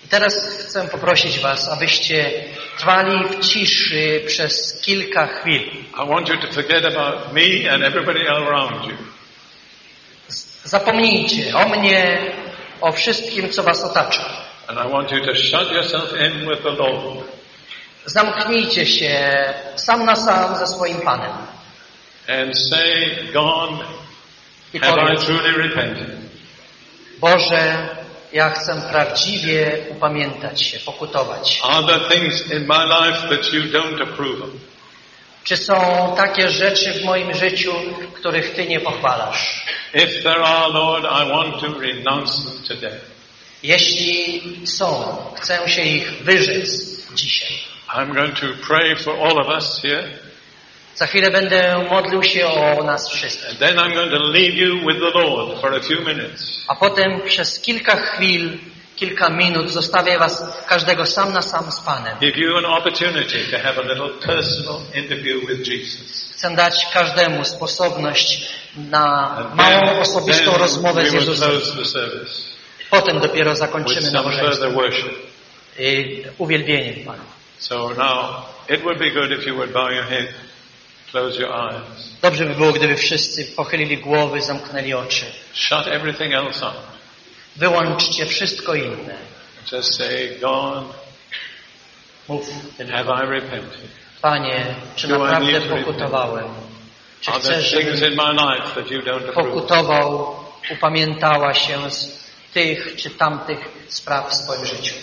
I teraz chcę poprosić Was, abyście trwali w ciszy przez kilka chwil. I want you to forget about me and everybody around you. Zapomnijcie o mnie, o wszystkim, co Was otacza. And I want you to shut yourself in with the Lord Zamknijcie się sam na sam ze swoim Panem. and say, God, I have I truly repented? Boże, ja chcę prawdziwie upamiętać się, pokutować. Are there things in my life that you don't approve of? Czy są takie rzeczy w moim życiu, których Ty nie pochwalasz? If there are, Lord, I want to renounce them today. Jeśli są, chcę się ich wyrzec dzisiaj. I'm going to pray for all of us here, Za chwilę będę modlił się o nas wszystkich. and then I'm going to leave you with the Lord for a few minutes. A potem przez kilka chwil, kilka minut zostawię Was każdego sam na sam z Panem. Give you an opportunity to have a little personal interview with Jesus. Chcę dać każdemu sposobność na And małą then, osobistą then rozmowę z Jezusem. Potem dopiero zakończymy nabożeństwo. Y, Uwielbieniem Pana. So now, it would be good if you would bow your head, close your eyes, Dobrze by było, gdyby wszyscy pochylili głowy, zamknęli oczy. shut everything else up, Wyłączcie wszystko inne. just say, God, Mów, have I repented? Panie, czy Do naprawdę pokutowałem? Czy Are chcesz, żebym pokutował, upamiętała się z tych czy tamtych spraw w swoim życiu?